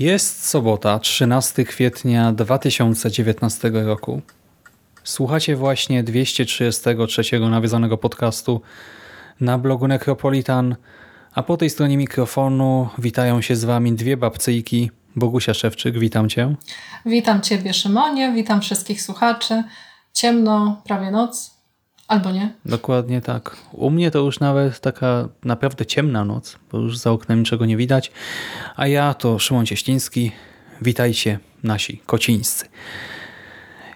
Jest sobota, 13 kwietnia 2019 roku. Słuchacie właśnie 233 nawiązanego podcastu na blogu Necropolitan, a po tej stronie mikrofonu witają się z Wami dwie babcyjki. Bogusia Szewczyk, witam Cię. Witam Ciebie Szymonie, witam wszystkich słuchaczy. Ciemno, prawie noc, albo nie. Dokładnie tak. U mnie to już nawet taka naprawdę ciemna noc, bo już za oknem niczego nie widać. A ja to Szymon Cieśliński. Witajcie nasi kocińscy.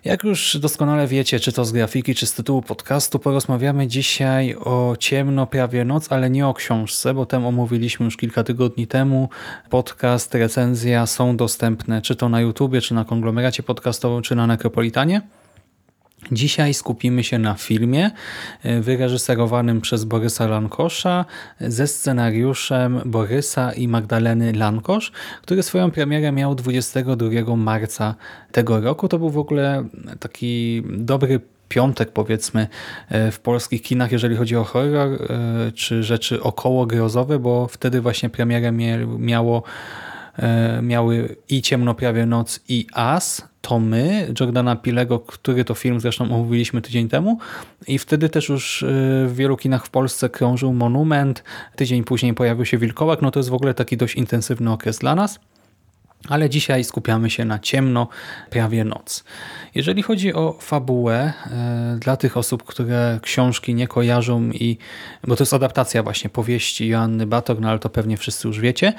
Jak już doskonale wiecie, czy to z grafiki, czy z tytułu podcastu, porozmawiamy dzisiaj o ciemno prawie noc, ale nie o książce, bo tę omówiliśmy już kilka tygodni temu. Podcast, recenzja są dostępne czy to na YouTubie, czy na konglomeracie podcastowym, czy na Necropolitanie. Dzisiaj skupimy się na filmie e, wyreżyserowanym przez Borysa Lankosza ze scenariuszem Borysa i Magdaleny Lankosz, który swoją premierę miał 22 marca tego roku. To był w ogóle taki dobry piątek powiedzmy e, w polskich kinach, jeżeli chodzi o horror e, czy rzeczy około grozowe, bo wtedy właśnie premierę miało miały i Ciemno prawie noc i As, to my, Jordana Pilego, który to film zresztą omówiliśmy tydzień temu. I wtedy też już y, w wielu kinach w Polsce krążył Monument, tydzień później pojawił się Wilkołak, no to jest w ogóle taki dość intensywny okres dla nas. Ale dzisiaj skupiamy się na ciemno, prawie noc. Jeżeli chodzi o fabułę, e, dla tych osób, które książki nie kojarzą, i bo to jest adaptacja właśnie powieści Joanny Bator, no ale to pewnie wszyscy już wiecie,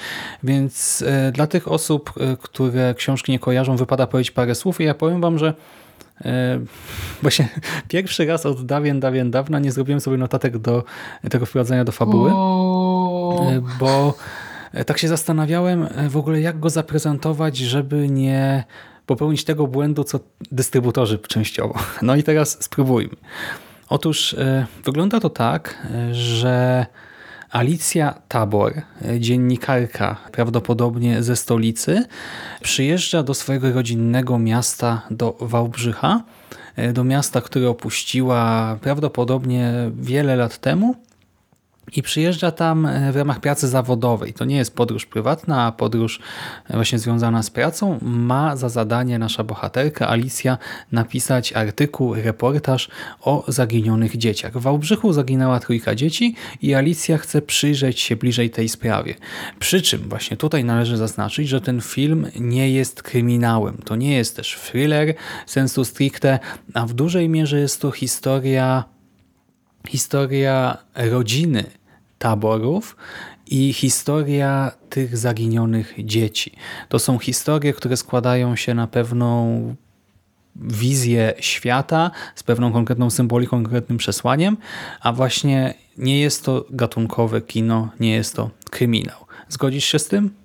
więc e, dla tych osób, e, które książki nie kojarzą, wypada powiedzieć parę słów i ja powiem wam, że właśnie pierwszy raz od dawien, dawien dawna nie zrobiłem sobie notatek do tego wprowadzenia do fabuły, bo tak się zastanawiałem e, w ogóle, jak go zaprezentować, żeby nie popełnić tego błędu, co dystrybutorzy częściowo. No i teraz spróbujmy. Otóż e, wygląda to tak, że Alicja Tabor, dziennikarka prawdopodobnie ze stolicy, przyjeżdża do swojego rodzinnego miasta, do Wałbrzycha, do miasta, które opuściła prawdopodobnie wiele lat temu i przyjeżdża tam e, w ramach pracy zawodowej. To nie jest podróż prywatna, a podróż e, właśnie związana z pracą. Ma za zadanie nasza bohaterka Alicja napisać artykuł, reportaż o zaginionych dzieciach. W Wałbrzychu zaginęła trójka dzieci i Alicja chce przyjrzeć się bliżej tej sprawie. Przy czym właśnie tutaj należy zaznaczyć, że ten film nie jest kryminałem. To nie jest też thriller sensu stricte, a w dużej mierze jest to historia historia rodziny taborów i historia tych zaginionych dzieci. To są historie, które składają się na pewną wizję świata z pewną konkretną symboliką, konkretnym przesłaniem, a właśnie nie jest to gatunkowe kino, nie jest to kryminał. Zgodzisz się z tym?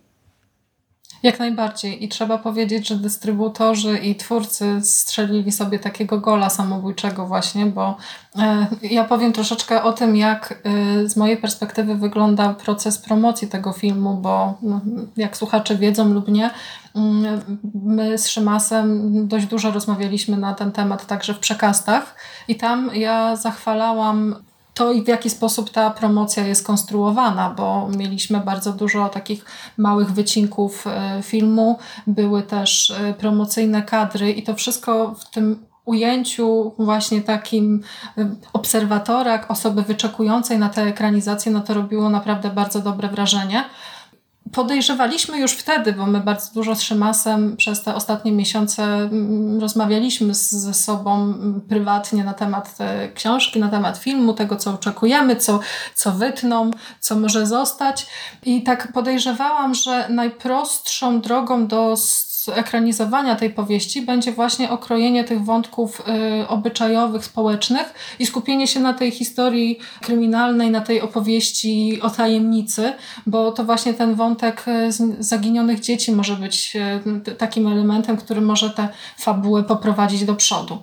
Jak najbardziej. I trzeba powiedzieć, że dystrybutorzy i twórcy strzelili sobie takiego gola samobójczego właśnie, bo e, ja powiem troszeczkę o tym, jak e, z mojej perspektywy wygląda proces promocji tego filmu, bo no, jak słuchacze wiedzą lub nie, mm, my z Szymasem dość dużo rozmawialiśmy na ten temat także w przekastach i tam ja zachwalałam to i w jaki sposób ta promocja jest konstruowana, bo mieliśmy bardzo dużo takich małych wycinków e, filmu, były też e, promocyjne kadry i to wszystko w tym ujęciu właśnie takim e, obserwatora, osoby wyczekującej na tę ekranizację, no to robiło naprawdę bardzo dobre wrażenie. Podejrzewaliśmy już wtedy, bo my bardzo dużo z Szymasem przez te ostatnie miesiące mm, rozmawialiśmy z, ze sobą prywatnie na temat książki, na temat filmu, tego co oczekujemy, co, co wytną, co może zostać. I tak podejrzewałam, że najprostszą drogą do ekranizowania tej powieści będzie właśnie okrojenie tych wątków y, obyczajowych, społecznych i skupienie się na tej historii kryminalnej, na tej opowieści o tajemnicy, bo to właśnie ten wątek y, zaginionych dzieci może być y, takim elementem, który może tę fabułę poprowadzić do przodu.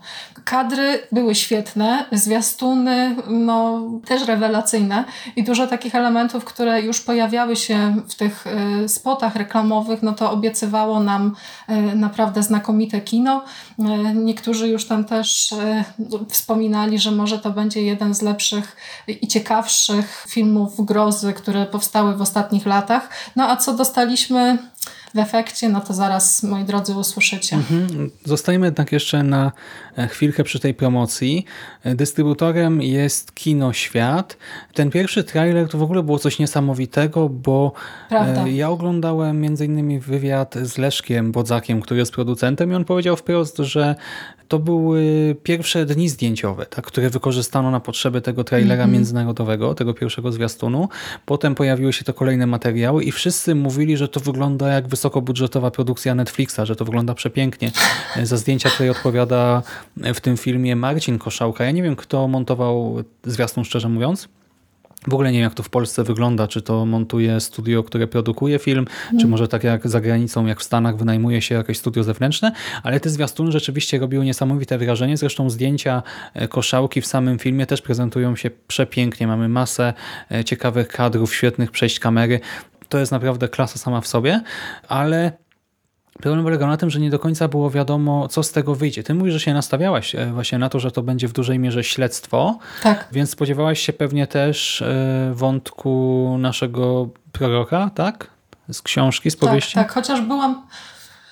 Kadry były świetne, zwiastuny no, też rewelacyjne i dużo takich elementów, które już pojawiały się w tych y, spotach reklamowych, no to obiecywało nam E, naprawdę znakomite kino. E, niektórzy już tam też e, wspominali, że może to będzie jeden z lepszych i ciekawszych filmów grozy, które powstały w ostatnich latach. No a co dostaliśmy w efekcie, no to zaraz, moi drodzy, usłyszycie. Mhm. Zostajemy jednak jeszcze na chwilkę przy tej promocji. Dystrybutorem jest Kino Świat. Ten pierwszy trailer to w ogóle było coś niesamowitego, bo Prawda. ja oglądałem między innymi wywiad z Leszkiem Bodzakiem, który jest producentem i on powiedział wprost, że to były pierwsze dni zdjęciowe, tak, które wykorzystano na potrzeby tego trailera mm -hmm. międzynarodowego, tego pierwszego zwiastunu. Potem pojawiły się to kolejne materiały i wszyscy mówili, że to wygląda jak wysokobudżetowa produkcja Netflixa, że to wygląda przepięknie. Za zdjęcia tutaj odpowiada w tym filmie Marcin Koszałka. Ja nie wiem, kto montował zwiastun, szczerze mówiąc. W ogóle nie wiem, jak to w Polsce wygląda, czy to montuje studio, które produkuje film, czy mhm. może tak jak za granicą, jak w Stanach wynajmuje się jakieś studio zewnętrzne, ale te zwiastuny rzeczywiście robiły niesamowite wrażenie. Zresztą zdjęcia e, koszałki w samym filmie też prezentują się przepięknie. Mamy masę e, ciekawych kadrów, świetnych przejść kamery. To jest naprawdę klasa sama w sobie, ale Problem polegał na tym, że nie do końca było wiadomo, co z tego wyjdzie. Ty mówisz, że się nastawiałaś e, właśnie na to, że to będzie w dużej mierze śledztwo, tak. więc spodziewałaś się pewnie też e, wątku naszego proroka, tak? Z książki, z tak, powieści? Tak, tak. chociaż byłam...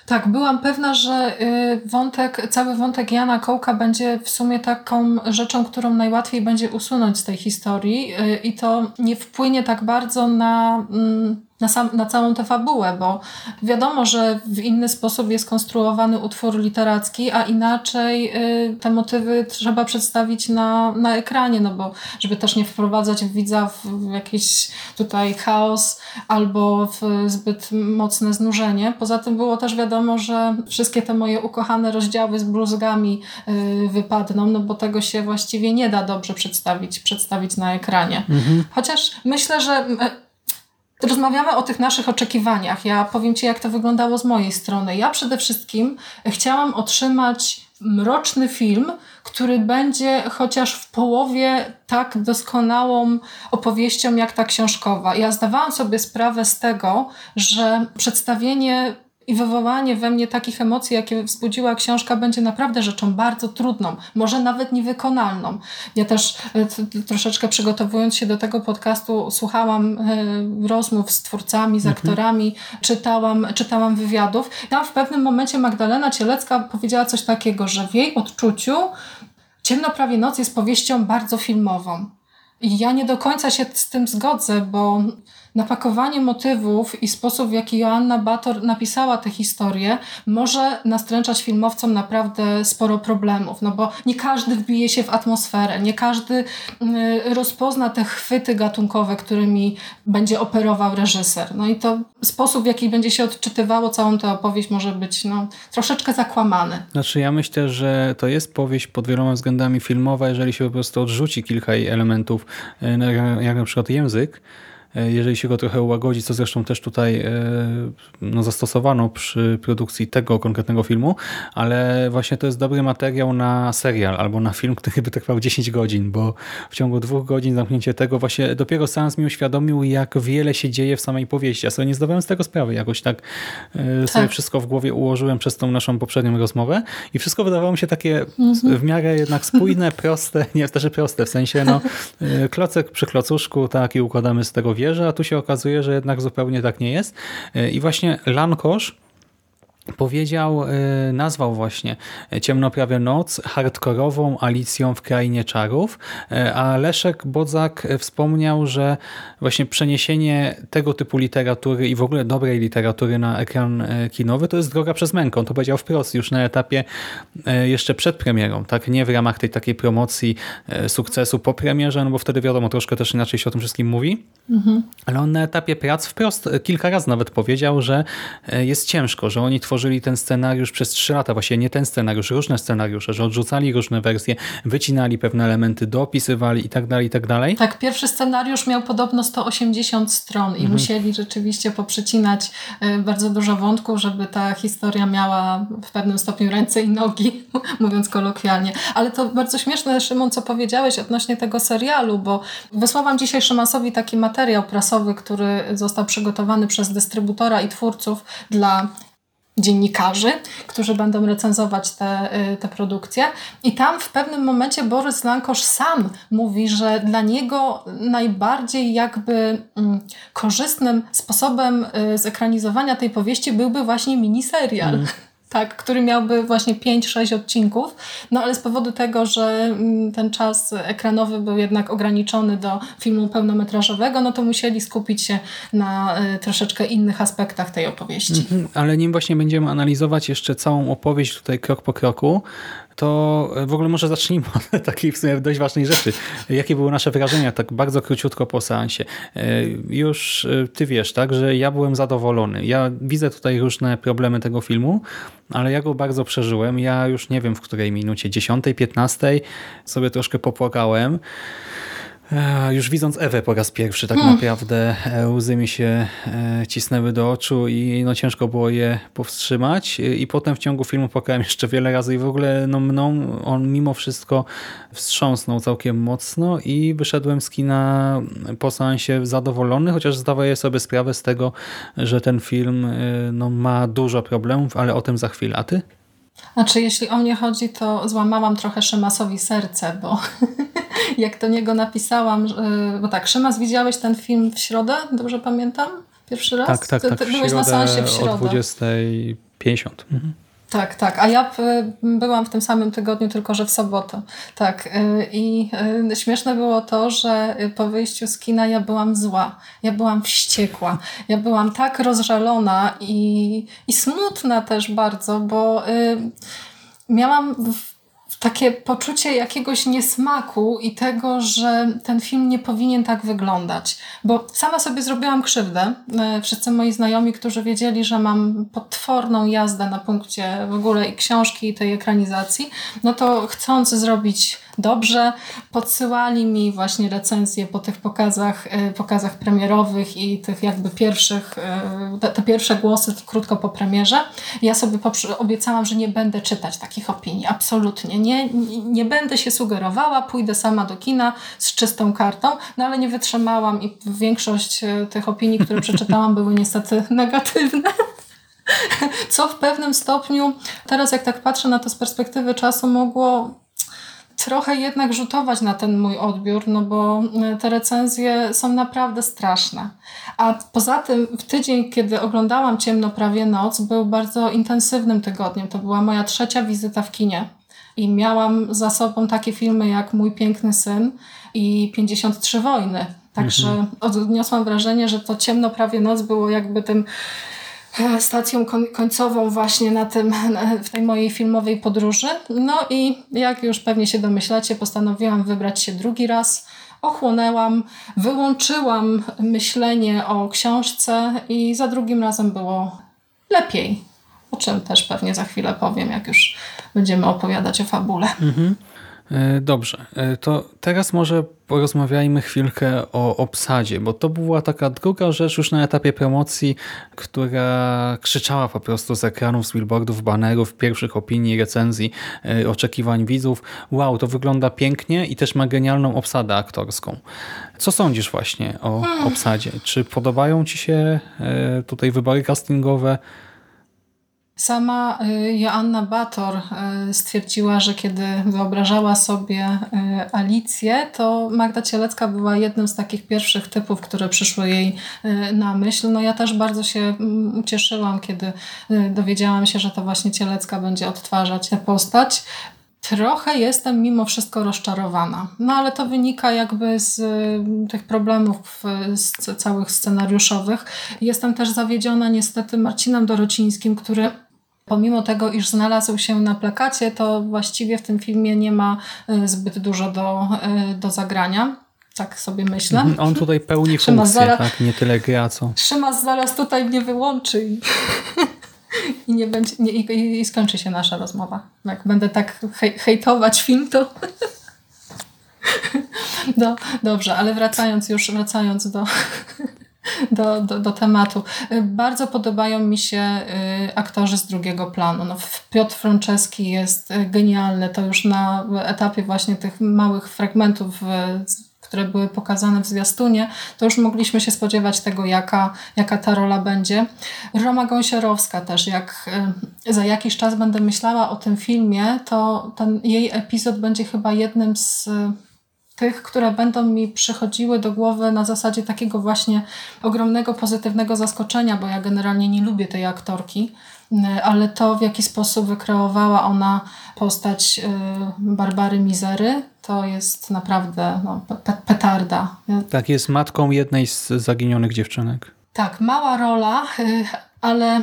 Tak, byłam pewna, że y, wątek, cały wątek Jana Kołka będzie w sumie taką rzeczą, którą najłatwiej będzie usunąć z tej historii y, i to nie wpłynie tak bardzo na mm, na, sam, na całą tę fabułę, bo wiadomo, że w inny sposób jest konstruowany utwór literacki, a inaczej y, te motywy trzeba przedstawić na, na ekranie, no bo żeby też nie wprowadzać widza w, w jakiś tutaj chaos albo w zbyt mocne znużenie. Poza tym było też wiadomo, że wszystkie te moje ukochane rozdziały z bluzgami y, wypadną, no bo tego się właściwie nie da dobrze przedstawić, przedstawić na ekranie. Mhm. Chociaż myślę, że Rozmawiamy o tych naszych oczekiwaniach. Ja powiem Ci, jak to wyglądało z mojej strony. Ja przede wszystkim chciałam otrzymać mroczny film, który będzie chociaż w połowie tak doskonałą opowieścią jak ta książkowa. Ja zdawałam sobie sprawę z tego, że przedstawienie i wywołanie we mnie takich emocji, jakie wzbudziła książka, będzie naprawdę rzeczą bardzo trudną, może nawet niewykonalną. Ja też e, troszeczkę przygotowując się do tego podcastu, słuchałam e, rozmów z twórcami, z mhm. aktorami, czytałam, czytałam wywiadów. Tam w pewnym momencie Magdalena Cielecka powiedziała coś takiego, że w jej odczuciu Ciemno prawie noc jest powieścią bardzo filmową. I ja nie do końca się z tym zgodzę, bo napakowanie motywów i sposób, w jaki Joanna Bator napisała tę historię, może nastręczać filmowcom naprawdę sporo problemów, no bo nie każdy wbije się w atmosferę, nie każdy y, rozpozna te chwyty gatunkowe, którymi będzie operował reżyser. No i to sposób, w jaki będzie się odczytywało całą tę opowieść może być no, troszeczkę zakłamany. Znaczy ja myślę, że to jest powieść pod wieloma względami filmowa, jeżeli się po prostu odrzuci kilka jej elementów, y, jak na przykład język, jeżeli się go trochę ułagodzi, co zresztą też tutaj e, no, zastosowano przy produkcji tego konkretnego filmu, ale właśnie to jest dobry materiał na serial albo na film, który by trwał 10 godzin, bo w ciągu dwóch godzin zamknięcie tego właśnie dopiero seans mi uświadomił, jak wiele się dzieje w samej powieści. Ja sobie nie zdawałem z tego sprawy. Jakoś tak, e, sobie tak. wszystko w głowie ułożyłem przez tą naszą poprzednią rozmowę i wszystko wydawało mi się takie mhm. w miarę jednak spójne, proste, nie, też proste, w sensie no, klocek przy klocuszku, tak i układamy z tego wiele wierzę, a tu się okazuje, że jednak zupełnie tak nie jest. E, I właśnie Lankosz powiedział, e, nazwał właśnie Ciemno prawie noc hardkorową Alicją w Krainie Czarów, e, a Leszek Bodzak wspomniał, że właśnie przeniesienie tego typu literatury i w ogóle dobrej literatury na ekran e, kinowy to jest droga przez mękę. On to powiedział wprost już na etapie jeszcze przed premierą, tak nie w ramach tej takiej promocji sukcesu po premierze, no bo wtedy wiadomo, troszkę też inaczej się o tym wszystkim mówi, mhm. ale on na etapie prac wprost kilka razy nawet powiedział, że jest ciężko, że oni tworzyli ten scenariusz przez trzy lata, właściwie nie ten scenariusz, różne scenariusze, że odrzucali różne wersje, wycinali pewne elementy, dopisywali i tak dalej, i tak dalej. Tak, pierwszy scenariusz miał podobno 180 stron i mhm. musieli rzeczywiście poprzecinać y, bardzo dużo wątków, żeby ta historia miała w pewnym stopniu ręce i nogi, mówiąc kolokwialnie. Ale to bardzo śmieszne, Szymon, co powiedziałeś odnośnie tego serialu, bo wysłałam dzisiaj Szymasowi taki materiał prasowy, który został przygotowany przez dystrybutora i twórców dla dziennikarzy, którzy będą recenzować te, y, te produkcje. I tam w pewnym momencie Borys Lankosz sam mówi, że dla niego najbardziej jakby mm, korzystnym sposobem y, zekranizowania tej powieści byłby właśnie miniserial. Mm tak, który miałby właśnie 5-6 odcinków, no ale z powodu tego, że mm, ten czas ekranowy był jednak ograniczony do filmu pełnometrażowego, no to musieli skupić się na y, troszeczkę innych aspektach tej opowieści. Mhm, ale nim właśnie będziemy analizować jeszcze całą opowieść tutaj krok po kroku, to w ogóle może zacznijmy od takiej w sumie dość ważnej rzeczy. Jakie były nasze wrażenia tak bardzo króciutko po seansie? E, już e, ty wiesz, tak, że ja byłem zadowolony. Ja widzę tutaj różne problemy tego filmu, ale ja go bardzo przeżyłem. Ja już nie wiem w której minucie, 10, 15 sobie troszkę popłakałem. E, już widząc Ewę po raz pierwszy, tak hmm. naprawdę e, łzy mi się e, cisnęły do oczu i no ciężko było je powstrzymać. I potem w ciągu filmu płakałem jeszcze wiele razy i w ogóle no, mną on mimo wszystko wstrząsnął całkiem mocno i wyszedłem z kina po seansie zadowolony, chociaż zdaję sobie sprawę z tego, że ten film no, ma dużo problemów, ale o tym za chwilę. A ty? Znaczy, jeśli o mnie chodzi, to złamałam trochę Szymasowi serce, bo jak do niego napisałam, bo tak, Szymas, widziałeś ten film w środę, dobrze pamiętam? Pierwszy raz? Tak, tak, tak. Ty, byłeś na seansie w środę. O 20.50. Mhm. Tak, tak. A ja byłam w tym samym tygodniu, tylko że w sobotę. Tak. Y, I y, śmieszne było to, że po wyjściu z kina ja byłam zła. Ja byłam wściekła. Ja byłam tak rozżalona i, i smutna też bardzo, bo y, miałam takie poczucie jakiegoś niesmaku i tego, że ten film nie powinien tak wyglądać. Bo sama sobie zrobiłam krzywdę. E, wszyscy moi znajomi, którzy wiedzieli, że mam potworną jazdę na punkcie w ogóle i książki, i tej ekranizacji, no to chcąc zrobić dobrze. Podsyłali mi właśnie recenzje po tych pokazach, e, pokazach premierowych i tych jakby pierwszych, e, te, pierwsze głosy krótko po premierze. Ja sobie obiecałam, że nie będę czytać takich opinii. Absolutnie. Nie, nie będę się sugerowała, pójdę sama do kina z czystą kartą, no ale nie wytrzymałam i większość e, tych opinii, które przeczytałam, były niestety negatywne. Co w pewnym stopniu, teraz jak tak patrzę na to z perspektywy czasu, mogło trochę jednak rzutować na ten mój odbiór, no bo e, te recenzje są naprawdę straszne. A poza tym w tydzień, kiedy oglądałam Ciemno prawie noc, był bardzo intensywnym tygodniem. To była moja trzecia wizyta w kinie. I miałam za sobą takie filmy jak Mój piękny syn i 53 wojny. Także mhm. odniosłam wrażenie, że to Ciemno prawie noc było jakby tym stacją końcową właśnie na tym, w tej mojej filmowej podróży. No i jak już pewnie się domyślacie, postanowiłam wybrać się drugi raz. Ochłonęłam, wyłączyłam myślenie o książce i za drugim razem było lepiej. O czym też pewnie za chwilę powiem, jak już będziemy opowiadać o fabule. Mhm. E, dobrze, e, to teraz może porozmawiajmy chwilkę o obsadzie, bo to była taka druga rzecz już na etapie promocji, która krzyczała po prostu z ekranów, z billboardów, banerów, pierwszych opinii, recenzji, e, oczekiwań widzów. Wow, to wygląda pięknie i też ma genialną obsadę aktorską. Co sądzisz właśnie o hmm. obsadzie? Czy podobają Ci się tutaj wybory castingowe? Sama y, Joanna Bator y, stwierdziła, że kiedy wyobrażała sobie y, Alicję, to Magda Cielecka była jednym z takich pierwszych typów, które przyszły jej na myśl. No ja też bardzo się mm, ucieszyłam, kiedy dowiedziałam się, że to właśnie Cielecka będzie odtwarzać tę postać. Trochę jestem mimo wszystko rozczarowana. No ale to wynika jakby z tych problemów z całych scenariuszowych. Jestem też zawiedziona niestety Marcinem Dorocińskim, który Pomimo tego, iż znalazł się na plakacie, to właściwie w tym filmie nie ma y, zbyt dużo do, y, do zagrania. Tak sobie myślę. Mhm, on tutaj pełni funkcję, zaraz, tak? Nie tyle gra, co... Szymas zaraz tutaj mnie wyłączy i, i nie będzie, nie, i, i, skończy się nasza rozmowa. Jak będę tak hej, hejtować film, to... Do, dobrze, ale wracając już, wracając do, do, do, do tematu. Y, bardzo podobają mi się y, aktorzy z drugiego planu. No, Piotr Franceski jest y, genialny. To już na etapie właśnie tych małych fragmentów które były pokazane w zwiastunie, to już mogliśmy się spodziewać tego, jaka, jaka ta rola będzie. Roma Gąsiorowska też, jak za jakiś czas będę myślała o tym filmie, to ten jej epizod będzie chyba jednym z tych, które będą mi przychodziły do głowy na zasadzie takiego właśnie ogromnego pozytywnego zaskoczenia, bo ja generalnie nie lubię tej aktorki, y, ale to w jaki sposób wykreowała ona postać y, Barbary Mizery, to jest naprawdę no, petarda. Tak, jest matką jednej z zaginionych dziewczynek. Tak, mała rola, y, ale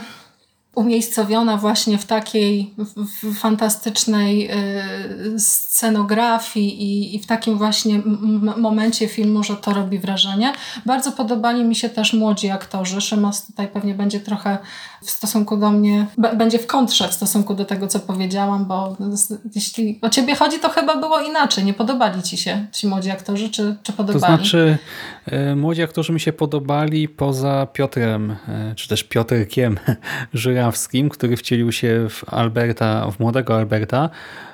umiejscowiona właśnie w takiej w fantastycznej y, scenografii i, i w takim właśnie momencie filmu, że to robi wrażenie. Bardzo podobali mi się też młodzi aktorzy. Szymas tutaj pewnie będzie trochę w stosunku do mnie, będzie w kontrze w stosunku do tego, co powiedziałam, bo jeśli o ciebie chodzi, to chyba było inaczej. Nie podobali ci się ci młodzi aktorzy, czy, czy podobali? To znaczy, y, młodzi aktorzy mi się podobali poza Piotrem, y, czy też Piotrkiem Żyra Kujawskim, który wcielił się w Alberta, w młodego Alberta,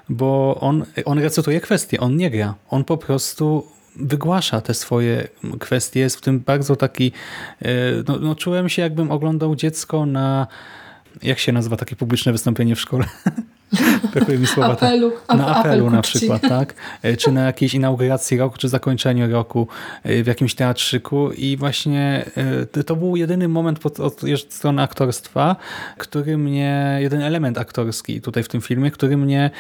bo on, on recytuje kwestie, on nie gra. On po prostu wygłasza te swoje kwestie. Jest w tym bardzo taki... E, no, no czułem się, jakbym oglądał dziecko na... Jak się nazywa takie publiczne wystąpienie w szkole? Brakuje mi słowa. Apelu, tak. Na apelu apel na przykład, tak? E, czy na jakiejś inauguracji roku, czy zakończeniu roku e, w jakimś teatrzyku i właśnie e, to był jedyny moment pod, od strony aktorstwa, który mnie, jeden element aktorski tutaj w tym filmie, który mnie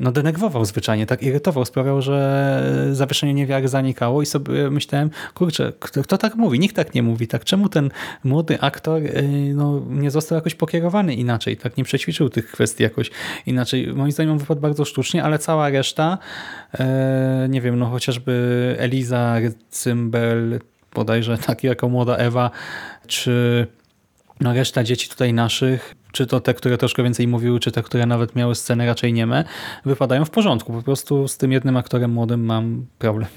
no denerwował zwyczajnie, tak irytował, sprawiał, że zawieszenie niewiary zanikało i sobie myślałem, kurczę, kto, kto, tak mówi? Nikt tak nie mówi, tak? Czemu ten młody aktor y, no, nie został jakoś pokierowany inaczej, tak? Nie przećwiczył tych kwestii jakoś inaczej. Moim zdaniem on wypadł bardzo sztucznie, ale cała reszta, e, nie wiem, no chociażby Eliza Cymbel, bodajże tak jako młoda Ewa, czy no reszta dzieci tutaj naszych, czy to te, które troszkę więcej mówiły, czy te, które nawet miały sceny raczej nieme, wypadają w porządku. Po prostu z tym jednym aktorem młodym mam problem.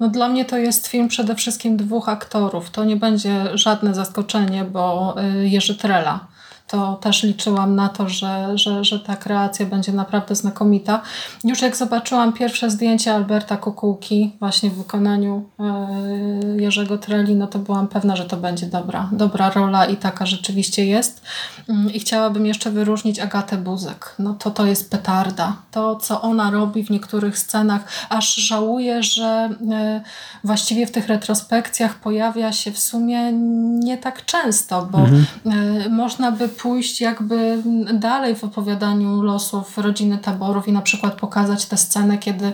No dla mnie to jest film przede wszystkim dwóch aktorów. To nie będzie żadne zaskoczenie, bo y, Jerzy Trela to też liczyłam na to, że, że, że ta kreacja będzie naprawdę znakomita. Już jak zobaczyłam pierwsze zdjęcie Alberta Kukułki właśnie w wykonaniu e, Jerzego Treli, no to byłam pewna, że to będzie dobra, dobra rola i taka rzeczywiście jest. Mm, I chciałabym jeszcze wyróżnić Agatę Buzek. No to to jest petarda. To, co ona robi w niektórych scenach, aż żałuję, że e, właściwie w tych retrospekcjach pojawia się w sumie nie tak często, bo mhm. E, można by pójść jakby dalej w opowiadaniu losów rodziny taborów i na przykład pokazać tę scenę, kiedy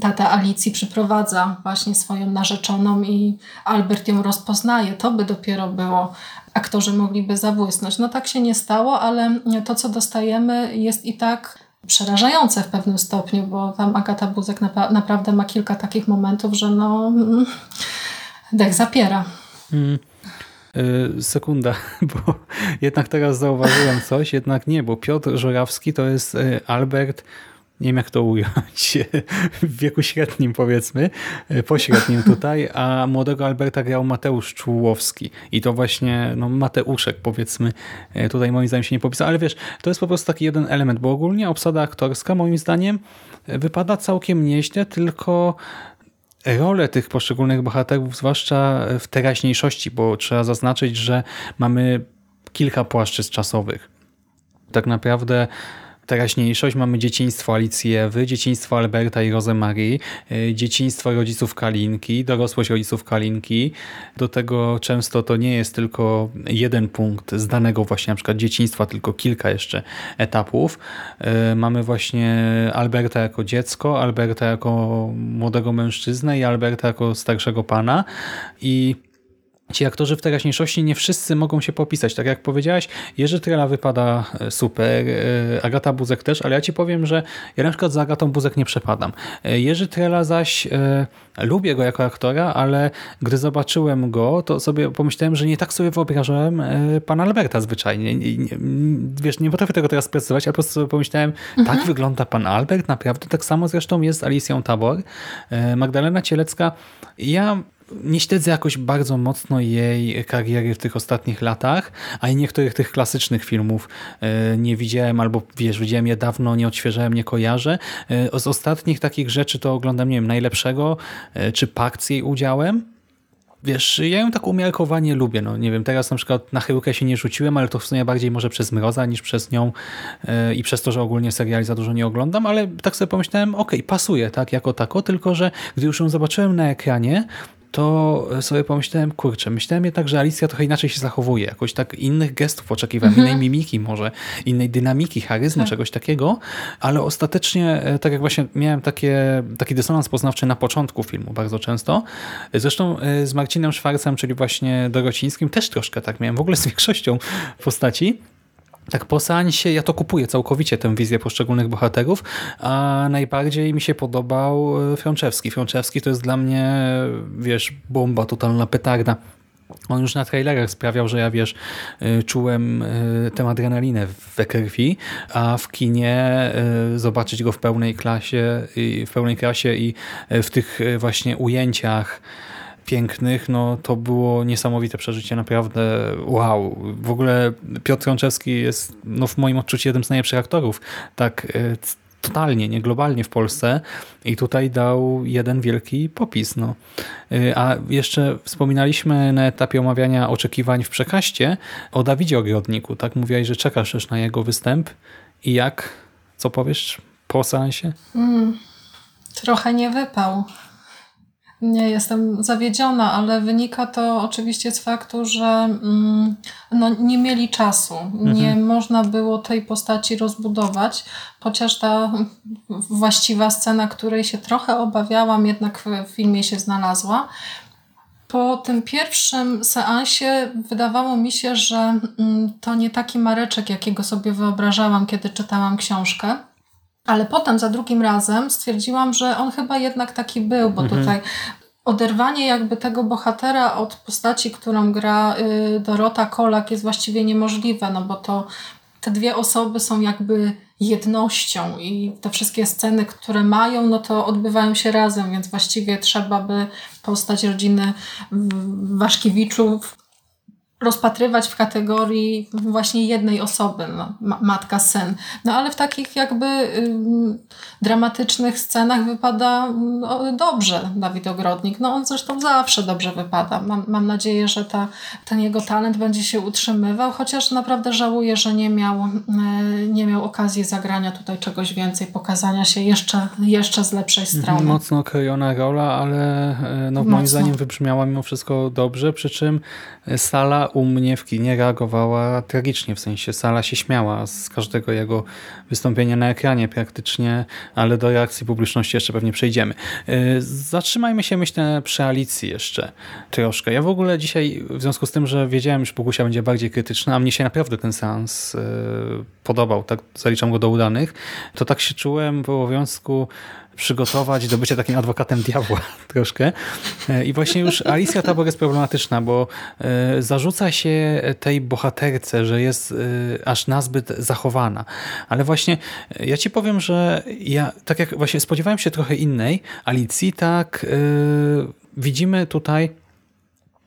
tata Alicji przyprowadza właśnie swoją narzeczoną i Albert ją rozpoznaje. To by dopiero było aktorzy mogliby zabłysnąć. No tak się nie stało, ale to, co dostajemy, jest i tak przerażające w pewnym stopniu, bo tam Agata Buzek naprawdę ma kilka takich momentów, że no dech zapiera. Mm. Y, sekunda, bo jednak teraz zauważyłem coś, jednak nie, bo Piotr Żurawski to jest y, Albert, nie wiem jak to ująć, w wieku średnim powiedzmy, y, pośrednim tutaj, a młodego Alberta grał Mateusz Czułowski i to właśnie no, Mateuszek powiedzmy, tutaj moim zdaniem się nie popisał, ale wiesz, to jest po prostu taki jeden element, bo ogólnie obsada aktorska moim zdaniem wypada całkiem nieźle, tylko rolę tych poszczególnych bohaterów, zwłaszcza w teraźniejszości, bo trzeba zaznaczyć, że mamy kilka płaszczyzn czasowych. Tak naprawdę teraźniejszość mamy dzieciństwo Alicji Ewy, dzieciństwo Alberta i Rosemarie, y, dzieciństwo rodziców Kalinki, dorosłość rodziców Kalinki. Do tego często to nie jest tylko jeden punkt z danego właśnie na przykład dzieciństwa, tylko kilka jeszcze etapów. Y, mamy właśnie Alberta jako dziecko, Alberta jako młodego mężczyznę i Alberta jako starszego pana i Ci aktorzy w teraźniejszości nie wszyscy mogą się popisać. Tak jak powiedziałaś, Jerzy Trela wypada e, super, e, Agata Buzek też, ale ja ci powiem, że ja na przykład za Agatą Buzek nie przepadam. E, Jerzy Trela zaś lubię go jako aktora, ale gdy zobaczyłem go, to sobie pomyślałem, że nie tak sobie wyobrażałem pana Alberta zwyczajnie. Nie, nie, wiesz, nie potrafię tego teraz sprecyzować, ale po prostu sobie pomyślałem, mhm. tak wygląda pan Albert, naprawdę. Tak samo zresztą jest Alicją Tabor. Magdalena Cielecka. Ja nie śledzę jakoś bardzo mocno jej kariery w tych ostatnich latach, a i niektórych tych klasycznych filmów e, nie widziałem, albo wiesz, widziałem je dawno, nie odświeżałem, nie kojarzę. E, z ostatnich takich rzeczy to oglądam, nie wiem, najlepszego, e, czy Pakt z jej udziałem, Wiesz, ja ją tak umiarkowanie lubię. No, nie wiem, teraz na przykład na chyłkę się nie rzuciłem, ale to w sumie bardziej może przez Mroza niż przez nią yy, i przez to, że ogólnie seriali za dużo nie oglądam, ale tak sobie pomyślałem, okej, okay, pasuje tak jako tako, tylko że gdy już ją zobaczyłem na ekranie, to sobie pomyślałem, kurczę, myślałem jednak, że Alicja trochę inaczej się zachowuje, jakoś tak innych gestów oczekiwałem, mhm. innej mimiki może, innej dynamiki, charyzmu, tak. czegoś takiego, ale ostatecznie, e, tak jak właśnie miałem takie, taki dysonans poznawczy na początku filmu bardzo często, zresztą e, z Marcinem Szwarcem, czyli właśnie Dorocińskim, też troszkę tak miałem, w ogóle z większością postaci, tak po seansie ja to kupuję całkowicie tę wizję poszczególnych bohaterów, a najbardziej mi się podobał e, Frączewski. Frączewski to jest dla mnie, wiesz, bomba, totalna petarda. On już na trailerach sprawiał, że ja wiesz, e, czułem e, tę adrenalinę we krwi, a w kinie zobaczyć go w pełnej klasie, w pełnej klasie i w tych właśnie ujęciach pięknych, no to było niesamowite przeżycie, naprawdę wow. W ogóle Piotr Jączewski jest no, w moim odczuciu jednym z najlepszych aktorów, tak e, totalnie, nie globalnie w Polsce i tutaj dał jeden wielki popis. No. E, a jeszcze wspominaliśmy na etapie omawiania oczekiwań w przekaście o Dawidzie Ogrodniku, tak? Mówiłaś, że czekasz też na jego występ i jak? Co powiesz po seansie? Mm, trochę nie wypał. Nie jestem zawiedziona, ale wynika to oczywiście z faktu, że mm, no, nie mieli czasu. Mhm. Nie można było tej postaci rozbudować, chociaż ta właściwa scena, której się trochę obawiałam, jednak w filmie się znalazła. Po tym pierwszym seansie wydawało mi się, że mm, to nie taki Mareczek, jakiego sobie wyobrażałam, kiedy czytałam książkę ale potem za drugim razem stwierdziłam, że on chyba jednak taki był, bo mhm. tutaj oderwanie jakby tego bohatera od postaci, którą gra y, Dorota Kolak jest właściwie niemożliwe, no bo to te dwie osoby są jakby jednością i te wszystkie sceny, które mają, no to odbywają się razem, więc właściwie trzeba by postać rodziny Waszkiewiczów rozpatrywać w kategorii właśnie jednej osoby, no, matka, syn. No ale w takich jakby dramatycznych scenach wypada no, dobrze Dawid Ogrodnik. No on zresztą zawsze dobrze wypada. Mam, mam nadzieję, że ta, ten jego talent będzie się utrzymywał, chociaż naprawdę żałuję, że nie miał, y, nie miał okazji zagrania tutaj czegoś więcej, pokazania się jeszcze, jeszcze z lepszej mhm, strony. Mocno krojona rola, ale y, no, moim zdaniem wybrzmiała mimo wszystko dobrze, przy czym sala u mnie w kinie reagowała tragicznie, w sensie sala się śmiała z każdego jego wystąpienia na ekranie praktycznie, ale do reakcji publiczności jeszcze pewnie przejdziemy. Y, zatrzymajmy się, myślę, przy Alicji jeszcze troszkę. Ja w ogóle dzisiaj, w związku z tym, że wiedziałem, że Bogusia będzie bardziej krytyczna, a mnie się naprawdę ten seans y, podobał, tak zaliczam go do udanych, to tak się czułem w obowiązku przygotować do bycia takim adwokatem diabła troszkę. E, I właśnie już Alicja Tabor jest problematyczna, bo e, zarzuca się tej bohaterce, że jest e, aż nazbyt zachowana. Ale właśnie ja ci powiem, że ja tak jak właśnie spodziewałem się trochę innej Alicji, tak widzimy tutaj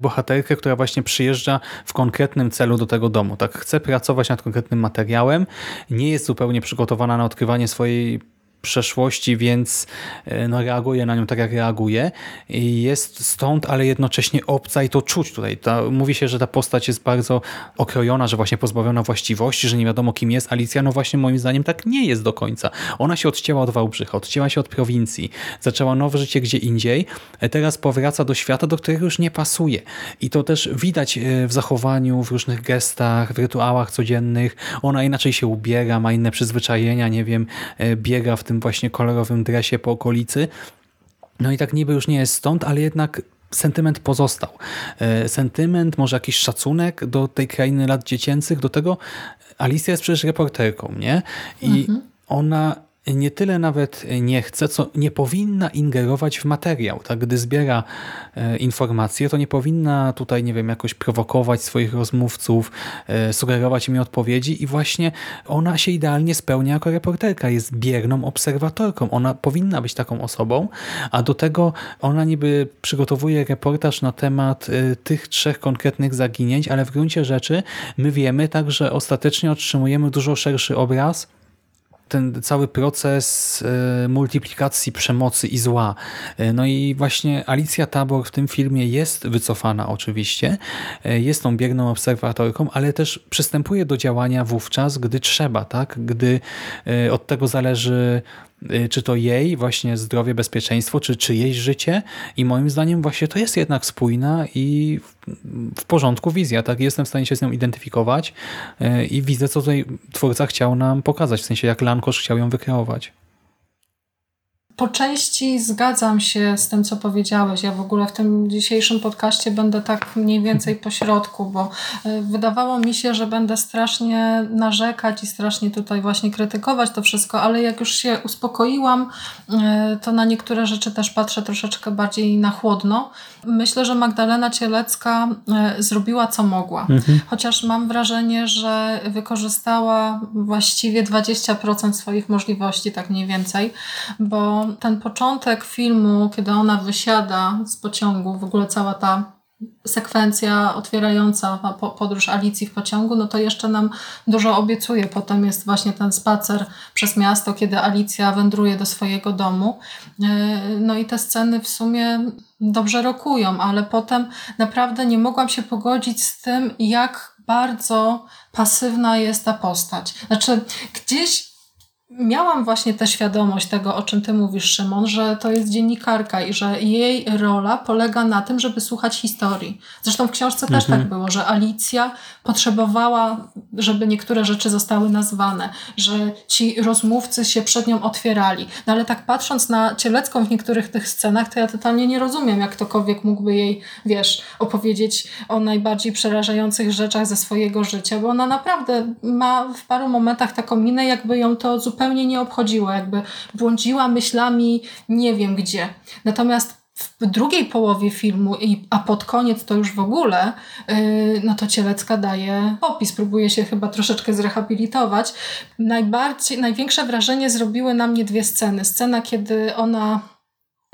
bohaterkę, która właśnie przyjeżdża w konkretnym celu do tego domu. Tak chce pracować nad konkretnym materiałem, nie jest zupełnie przygotowana na odkrywanie swojej przeszłości, więc e, no, reaguje na nią tak, jak reaguje. Jest stąd, ale jednocześnie obca i to czuć tutaj. Ta, mówi się, że ta postać jest bardzo okrojona, że właśnie pozbawiona właściwości, że nie wiadomo kim jest Alicja. No właśnie moim zdaniem tak nie jest do końca. Ona się odcięła od Wałbrzycha, odcięła się od prowincji, zaczęła nowe życie gdzie indziej, e, teraz powraca do świata, do którego już nie pasuje. I to też widać e, w zachowaniu, w różnych gestach, w rytuałach codziennych. Ona inaczej się ubiera, ma inne przyzwyczajenia, nie wiem, biega w tym właśnie kolorowym dresie po okolicy. No i tak niby już nie jest stąd, ale jednak sentyment pozostał. E, sentyment, może jakiś szacunek do tej krainy lat dziecięcych, do tego Alicja jest przecież reporterką, nie? I mhm. ona nie tyle nawet nie chce, co nie powinna ingerować w materiał. Tak? Gdy zbiera e, informacje, to nie powinna tutaj, nie wiem, jakoś prowokować swoich rozmówców, e, sugerować im odpowiedzi i właśnie ona się idealnie spełnia jako reporterka. Jest bierną obserwatorką. Ona powinna być taką osobą, a do tego ona niby przygotowuje reportaż na temat e, tych trzech konkretnych zaginięć, ale w gruncie rzeczy my wiemy tak, że ostatecznie otrzymujemy dużo szerszy obraz ten cały proces e, multiplikacji przemocy i zła. E, no i właśnie Alicja Tabor w tym filmie jest wycofana oczywiście, e, jest tą bierną obserwatorką, ale też przystępuje do działania wówczas, gdy trzeba, tak? gdy od tego zależy czy to jej właśnie zdrowie, bezpieczeństwo, czy czyjeś życie i moim zdaniem właśnie to jest jednak spójna i w porządku wizja, tak? Jestem w stanie się z nią identyfikować y, i widzę, co tutaj twórca chciał nam pokazać, w sensie jak Lankosz chciał ją wykreować. Po części zgadzam się z tym, co powiedziałeś. Ja w ogóle w tym dzisiejszym podcaście będę tak mniej więcej po środku, bo e, wydawało mi się, że będę strasznie narzekać i strasznie tutaj właśnie krytykować to wszystko, ale jak już się uspokoiłam, e, to na niektóre rzeczy też patrzę troszeczkę bardziej na chłodno. Myślę, że Magdalena Cielecka e, zrobiła co mogła. Mhm. Chociaż mam wrażenie, że wykorzystała właściwie 20% swoich możliwości, tak mniej więcej, bo ten początek filmu, kiedy ona wysiada z pociągu, w ogóle cała ta sekwencja otwierająca podróż Alicji w pociągu, no to jeszcze nam dużo obiecuje. Potem jest właśnie ten spacer przez miasto, kiedy Alicja wędruje do swojego domu. E, no i te sceny w sumie dobrze rokują, ale potem naprawdę nie mogłam się pogodzić z tym, jak bardzo pasywna jest ta postać. Znaczy, gdzieś miałam właśnie tę świadomość tego, o czym ty mówisz, Szymon, że to jest dziennikarka i że jej rola polega na tym, żeby słuchać historii. Zresztą w książce mhm. też tak było, że Alicja potrzebowała, żeby niektóre rzeczy zostały nazwane, że ci rozmówcy się przed nią otwierali. No ale tak patrząc na Cielecką w niektórych tych scenach, to ja totalnie nie rozumiem, jak ktokolwiek mógłby jej, wiesz, opowiedzieć o najbardziej przerażających rzeczach ze swojego życia, bo ona naprawdę ma w paru momentach taką minę, jakby ją to zupełnie zupełnie nie obchodziło, jakby błądziła myślami nie wiem gdzie. Natomiast w drugiej połowie filmu, a pod koniec to już w ogóle, y, no to Cielecka daje popis, próbuje się chyba troszeczkę zrehabilitować. Najbardziej, największe wrażenie zrobiły na mnie dwie sceny. Scena, kiedy ona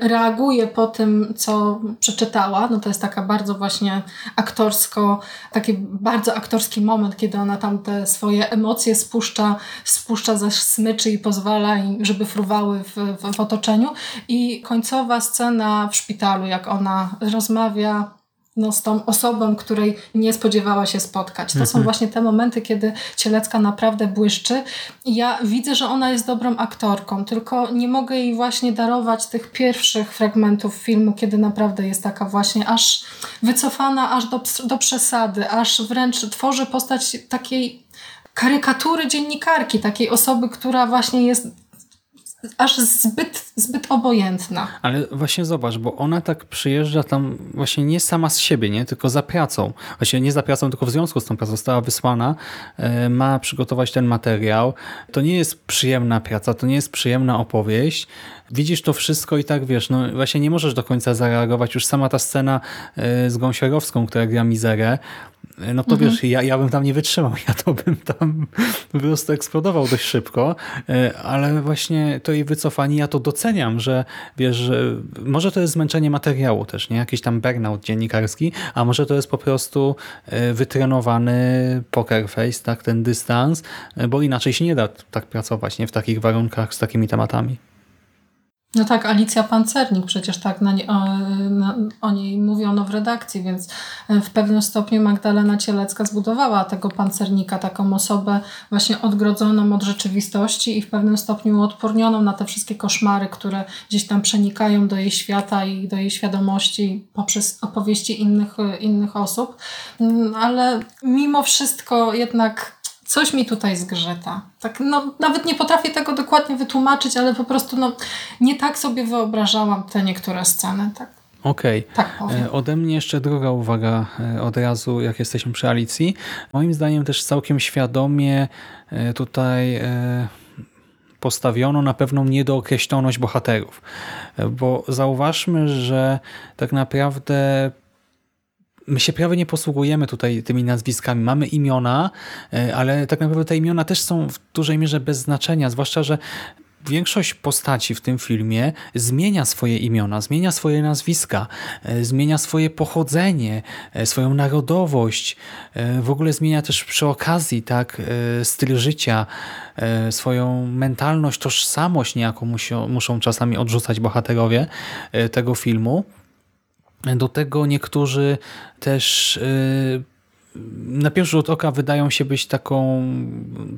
reaguje po tym, co przeczytała. No to jest taka bardzo właśnie aktorsko, taki bardzo aktorski moment, kiedy ona tam te swoje emocje spuszcza, spuszcza ze smyczy i pozwala im, żeby fruwały w, w, w otoczeniu. I końcowa scena w szpitalu, jak ona rozmawia no, z tą osobą, której nie spodziewała się spotkać. To mhm. są właśnie te momenty, kiedy Cielecka naprawdę błyszczy. Ja widzę, że ona jest dobrą aktorką, tylko nie mogę jej właśnie darować tych pierwszych fragmentów filmu, kiedy naprawdę jest taka właśnie aż wycofana, aż do, do przesady, aż wręcz tworzy postać takiej karykatury dziennikarki, takiej osoby, która właśnie jest aż zbyt, zbyt obojętna. Ale właśnie zobacz, bo ona tak przyjeżdża tam właśnie nie sama z siebie, nie, tylko za pracą. Właśnie nie za pracą, tylko w związku z tą pracą została wysłana, e, ma przygotować ten materiał. To nie jest przyjemna praca, to nie jest przyjemna opowieść. Widzisz to wszystko i tak wiesz, no właśnie nie możesz do końca zareagować. Już sama ta scena e, z Gąsiorowską, która gra Mizerę, no to mhm. wiesz, ja, ja bym tam nie wytrzymał, ja to bym tam po prostu eksplodował dość szybko, e, ale właśnie to jej wycofanie, ja to doceniam, że wiesz, że może to jest zmęczenie materiału też, nie? Jakiś tam burnout dziennikarski, a może to jest po prostu e, wytrenowany poker face, tak, ten dystans, e, bo inaczej się nie da tak pracować, nie? W takich warunkach, z takimi tematami. No tak, Alicja Pancernik, przecież tak na nie, o, na, o, niej mówiono w redakcji, więc e, w pewnym stopniu Magdalena Cielecka zbudowała tego pancernika, taką osobę właśnie odgrodzoną od rzeczywistości i w pewnym stopniu odpornioną na te wszystkie koszmary, które gdzieś tam przenikają do jej świata i do jej świadomości poprzez opowieści innych, innych osób. Mm, ale mimo wszystko jednak coś mi tutaj zgrzyta. Tak, no, nawet nie potrafię tego dokładnie wytłumaczyć, ale po prostu no, nie tak sobie wyobrażałam te niektóre sceny. Tak. Okej. Okay. Tak e, Ode mnie jeszcze druga uwaga e, od razu, jak jesteśmy przy Alicji. Moim zdaniem też całkiem świadomie e, tutaj postawiono na pewną niedookreśloność bohaterów. Bo zauważmy, że tak naprawdę my się prawie nie posługujemy tutaj tymi nazwiskami. Mamy imiona, e, ale tak naprawdę te imiona też są w dużej mierze bez znaczenia, zwłaszcza, że Większość postaci w tym filmie zmienia swoje imiona, zmienia swoje nazwiska, e, zmienia swoje pochodzenie, e, swoją narodowość, w ogóle zmienia też przy okazji tak styl życia, swoją mentalność, tożsamość niejako muszą, muszą czasami odrzucać bohaterowie tego filmu. Do tego niektórzy też y, na pierwszy rzut oka wydają się być taką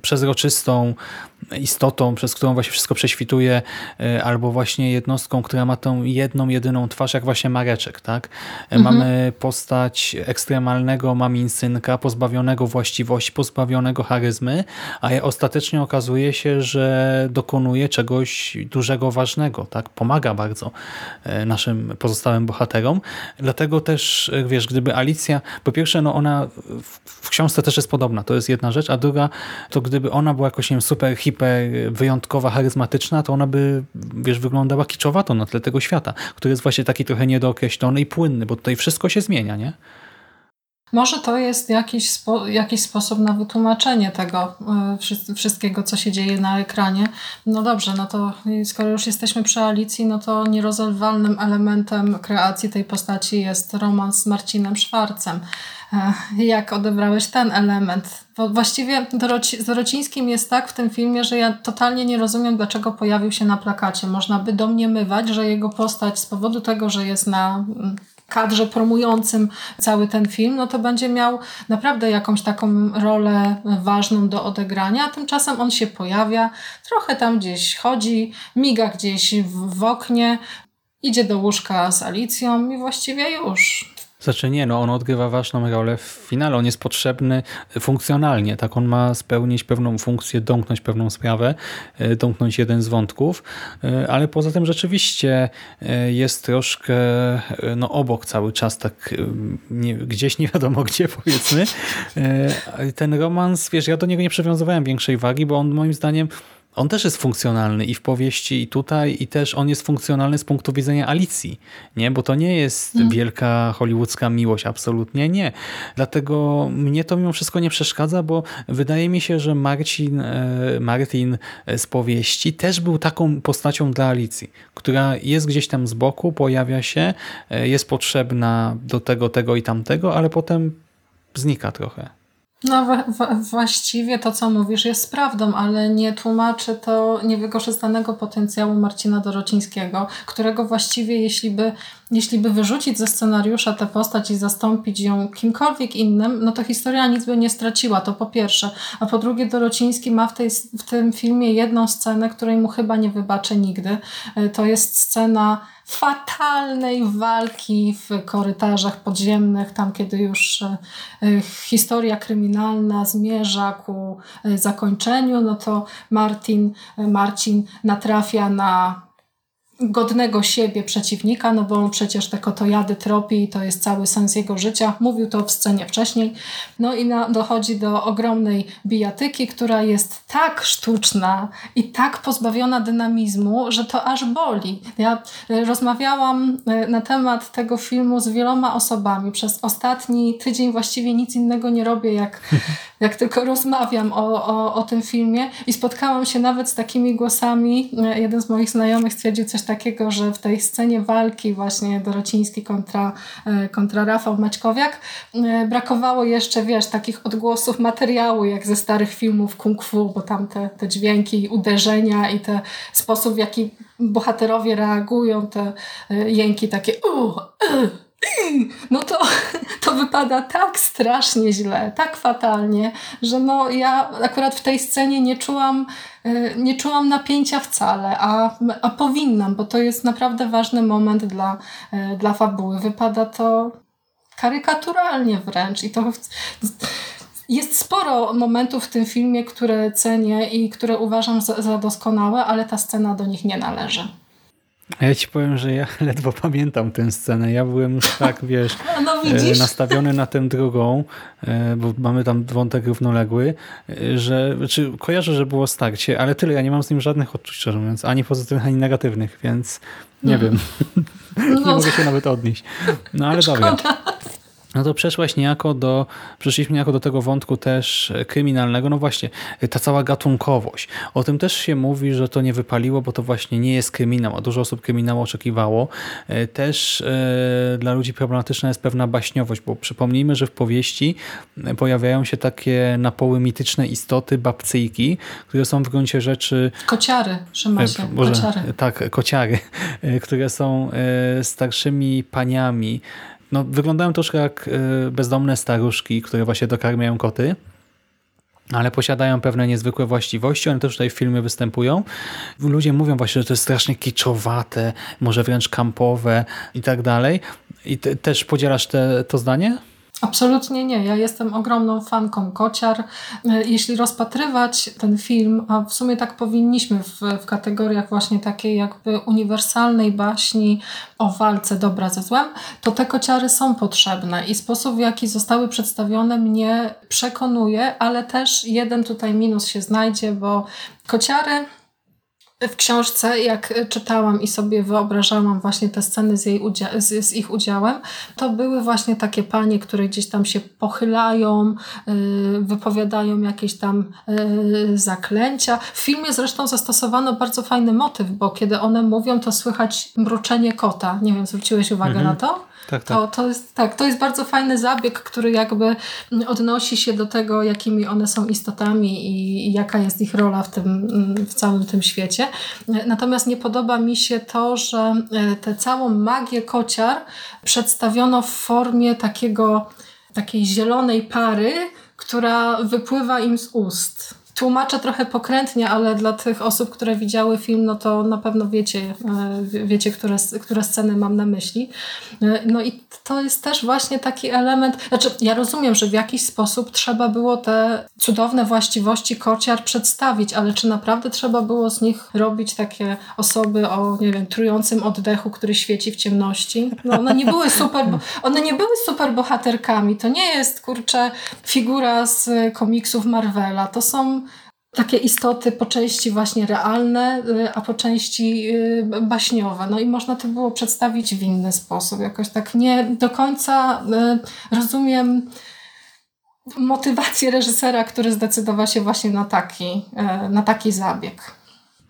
przezroczystą istotą, przez którą właśnie wszystko prześwituje, e, albo właśnie jednostką, która ma tą jedną, jedyną twarz, jak właśnie Mareczek. Tak? E, mhm. Mamy postać ekstremalnego maminsynka, pozbawionego właściwości, pozbawionego charyzmy, a ostatecznie okazuje się, że dokonuje czegoś dużego, ważnego. Tak? Pomaga bardzo e, naszym pozostałym bohaterom. Dlatego też, wiesz, gdyby Alicja, po pierwsze, no ona w książce też jest podobna, to jest jedna rzecz, a druga, to gdyby ona była jakoś nie wiem, super, hiper, wyjątkowa, charyzmatyczna, to ona by, wiesz, wyglądała kiczowato na tle tego świata, który jest właśnie taki trochę niedookreślony i płynny, bo tutaj wszystko się zmienia, nie? Może to jest jakiś, spo, jakiś sposób na wytłumaczenie tego y, wszystkiego, co się dzieje na ekranie. No dobrze, no to skoro już jesteśmy przy Alicji, no to nierozerwalnym elementem kreacji tej postaci jest romans z Marcinem Szwarcem. Jak odebrałeś ten element? Właściwie z jest tak w tym filmie, że ja totalnie nie rozumiem, dlaczego pojawił się na plakacie. Można by domniemywać, że jego postać z powodu tego, że jest na mm, kadrze promującym cały ten film, no to będzie miał naprawdę jakąś taką rolę ważną do odegrania, tymczasem on się pojawia, trochę tam gdzieś chodzi, miga gdzieś w, w oknie, idzie do łóżka z Alicją i właściwie już. Znaczy nie, no on odgrywa ważną rolę w finale, on jest potrzebny funkcjonalnie, tak on ma spełnić pewną funkcję, domknąć pewną sprawę, e, domknąć jeden z wątków, e, ale poza tym rzeczywiście e, jest troszkę no obok cały czas, tak nie, gdzieś nie wiadomo gdzie powiedzmy. Ten romans, wiesz, ja do niego nie przywiązywałem większej wagi, bo on moim zdaniem on też jest funkcjonalny i w powieści, i tutaj, i też on jest funkcjonalny z punktu widzenia Alicji, nie? bo to nie jest mm. wielka hollywoodzka miłość, absolutnie nie. Dlatego mnie to mimo wszystko nie przeszkadza, bo wydaje mi się, że Marcin, e, Martin z powieści też był taką postacią dla Alicji, która jest gdzieś tam z boku, pojawia się, e, jest potrzebna do tego, tego i tamtego, ale potem znika trochę. No właściwie to, co mówisz, jest prawdą, ale nie tłumaczy to niewykorzystanego potencjału Marcina Dorocińskiego, którego właściwie, jeśli by, jeśli by wyrzucić ze scenariusza tę postać i zastąpić ją kimkolwiek innym, no to historia nic by nie straciła, to po pierwsze. A po drugie, Dorociński ma w, tej, w tym filmie jedną scenę, której mu chyba nie wybaczę nigdy. E, to jest scena fatalnej walki w korytarzach podziemnych, tam kiedy już e, e, historia kryminalna zmierza ku zakończeniu, no to Martin, Marcin natrafia na godnego siebie przeciwnika, no bo przecież te kotojady tropi i to jest cały sens jego życia. Mówił to w scenie wcześniej. No i na, dochodzi do ogromnej bijatyki, która jest tak sztuczna i tak pozbawiona dynamizmu, że to aż boli. Ja e, rozmawiałam e, na temat tego filmu z wieloma osobami. Przez ostatni tydzień właściwie nic innego nie robię, jak, jak tylko rozmawiam o, o, o tym filmie i spotkałam się nawet z takimi głosami. E, jeden z moich znajomych stwierdził coś takiego, że w tej scenie walki właśnie Dorociński kontra, kontra Rafał Maćkowiak brakowało jeszcze, wiesz, takich odgłosów materiału, jak ze starych filmów kung fu, bo tam te, te dźwięki, uderzenia i te sposób, w jaki bohaterowie reagują, te e, jęki takie uh, uh, no to, to wypada tak strasznie źle, tak fatalnie, że no ja akurat w tej scenie nie czułam, e, nie czułam napięcia wcale, a, a powinnam, bo to jest naprawdę ważny moment dla, e, dla fabuły. Wypada to karykaturalnie wręcz i to jest sporo momentów w tym filmie, które cenię i które uważam za, za doskonałe, ale ta scena do nich nie należy. Ja ci powiem, że ja ledwo pamiętam tę scenę. Ja byłem już tak, wiesz, no, e, nastawiony na tę drugą, e, bo mamy tam wątek równoległy, e, że znaczy, kojarzę, że było starcie, ale tyle, ja nie mam z nim żadnych odczuć, szczerze mówiąc, ani pozytywnych, ani negatywnych, więc nie hmm. wiem. No. nie mogę się nawet odnieść. No ale Szkoda. dobra. No to przeszłaś niejako do, przeszliśmy niejako do tego wątku też kryminalnego, no właśnie, ta cała gatunkowość. O tym też się mówi, że to nie wypaliło, bo to właśnie nie jest kryminał, a dużo osób kryminału oczekiwało. E, też e, dla ludzi problematyczna jest pewna baśniowość, bo przypomnijmy, że w powieści pojawiają się takie napoły mityczne istoty, babcyjki, które są w gruncie rzeczy... Kociary, Szymasie, Boże, kociary. Tak, kociary, które są e, starszymi paniami, no, wyglądają troszkę jak y, bezdomne staruszki, które właśnie dokarmiają koty, ale posiadają pewne niezwykłe właściwości. One też tutaj w filmie występują. Ludzie mówią właśnie, że to jest strasznie kiczowate, może wręcz kampowe i tak dalej. I ty też podzielasz te, to zdanie? Absolutnie nie. Ja jestem ogromną fanką kociar. E, jeśli rozpatrywać ten film, a w sumie tak powinniśmy w, w kategoriach właśnie takiej jakby uniwersalnej baśni o walce dobra ze złem, to te kociary są potrzebne i sposób w jaki zostały przedstawione mnie przekonuje, ale też jeden tutaj minus się znajdzie, bo kociary w książce, jak czytałam i sobie wyobrażałam właśnie te sceny z, jej udzia- z, z, ich udziałem, to były właśnie takie panie, które gdzieś tam się pochylają, yy, wypowiadają jakieś tam yy, zaklęcia. W filmie zresztą zastosowano bardzo fajny motyw, bo kiedy one mówią, to słychać mruczenie kota. Nie wiem, zwróciłeś uwagę mhm. na to? Tak, tak. To, to, jest, tak, to jest bardzo fajny zabieg, który jakby odnosi się do tego, jakimi one są istotami i, i jaka jest ich rola w, tym, w całym tym świecie. Natomiast nie podoba mi się to, że e, tę całą magię kociar przedstawiono w formie takiego, takiej zielonej pary, która wypływa im z ust tłumaczę trochę pokrętnie, ale dla tych osób, które widziały film, no to na pewno wiecie, e, wiecie które, które sceny mam na myśli. E, no i to jest też właśnie taki element, znaczy ja rozumiem, że w jakiś sposób trzeba było te cudowne właściwości kociar przedstawić, ale czy naprawdę trzeba było z nich robić takie osoby o, nie wiem, trującym oddechu, który świeci w ciemności? No one nie były super, one nie były super bohaterkami. To nie jest, kurczę, figura z komiksów Marvela. To są takie istoty po części właśnie realne, y, a po części y, baśniowe. No i można to było przedstawić w inny sposób. Jakoś tak nie do końca y, rozumiem motywację reżysera, który zdecydował się właśnie na taki, na taki zabieg.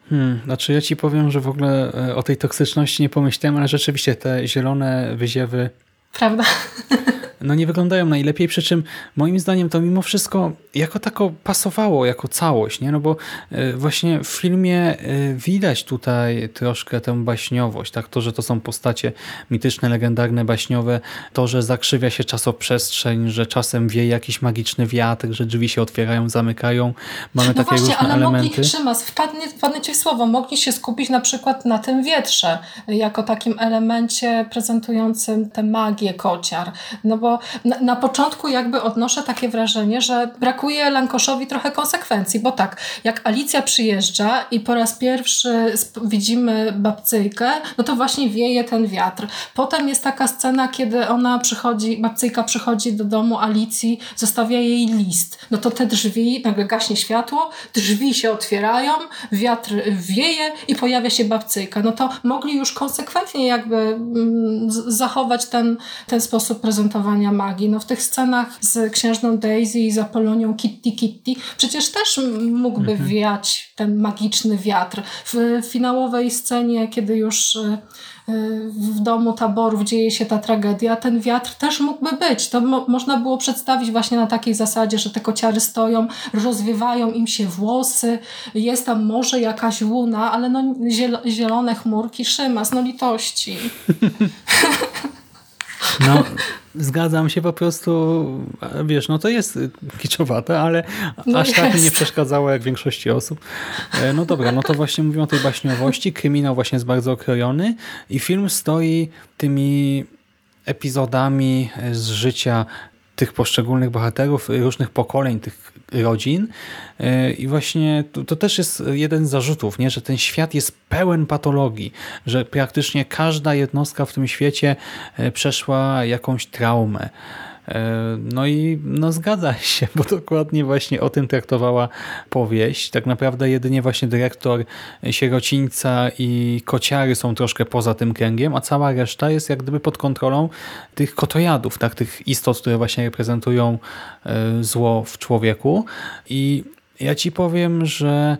Hmm, znaczy ja ci powiem, że w ogóle o tej toksyczności nie pomyślałem, ale rzeczywiście te zielone wyziewy Prawda? no nie wyglądają najlepiej, przy czym moim zdaniem to mimo wszystko jako tako pasowało jako całość, nie? No bo e, właśnie w filmie e, widać tutaj troszkę tę baśniowość, tak? To, że to są postacie mityczne, legendarne, baśniowe, to, że zakrzywia się czasoprzestrzeń, że czasem wieje jakiś magiczny wiatr, że drzwi się otwierają, zamykają. Mamy no takie właśnie, różne ale elementy. Mogli, Szymas, wpadnie, wpadnie ci w słowo, mogli się skupić na przykład na tym wietrze, jako takim elemencie prezentującym tę magię kociar. No bo na, na początku jakby odnoszę takie wrażenie, że brakuje Lankoszowi trochę konsekwencji, bo tak, jak Alicja przyjeżdża i po raz pierwszy widzimy babcyjkę, no to właśnie wieje ten wiatr. Potem jest taka scena, kiedy ona przychodzi, babcyjka przychodzi do domu Alicji, zostawia jej list. No to te drzwi, nagle gaśnie światło, drzwi się otwierają, wiatr wieje i pojawia się babcyjka. No to mogli już konsekwentnie jakby mm, zachować ten, ten sposób prezentowania magii. No w tych scenach z księżną Daisy i z Apolonią Kitty Kitty przecież też mógłby mhm. wiać ten magiczny wiatr. W finałowej scenie, kiedy już e, w domu taborów dzieje się ta tragedia, ten wiatr też mógłby być. To mo można było przedstawić właśnie na takiej zasadzie, że te kociary stoją, rozwiewają im się włosy, jest tam może jakaś łuna, ale no ziel zielone chmurki, szymas, no litości. No, zgadzam się po prostu, wiesz, no to jest kiczowate, ale no aż tak mi nie przeszkadzało jak większości osób. E, no dobra, no to właśnie mówią o tej baśniowości, kryminał właśnie jest bardzo okrojony i film stoi tymi epizodami z życia tych poszczególnych bohaterów, różnych pokoleń tych rodzin. E, I właśnie to, to, też jest jeden z zarzutów, nie? że ten świat jest pełen patologii, że praktycznie każda jednostka w tym świecie e, przeszła jakąś traumę. E, no i no zgadza się, bo dokładnie właśnie o tym traktowała powieść. Tak naprawdę jedynie właśnie dyrektor Sierocińca i Kociary są troszkę poza tym kręgiem, a cała reszta jest jak gdyby pod kontrolą tych kotojadów, tak, tych istot, które właśnie reprezentują e, zło w człowieku. I ja ci powiem, że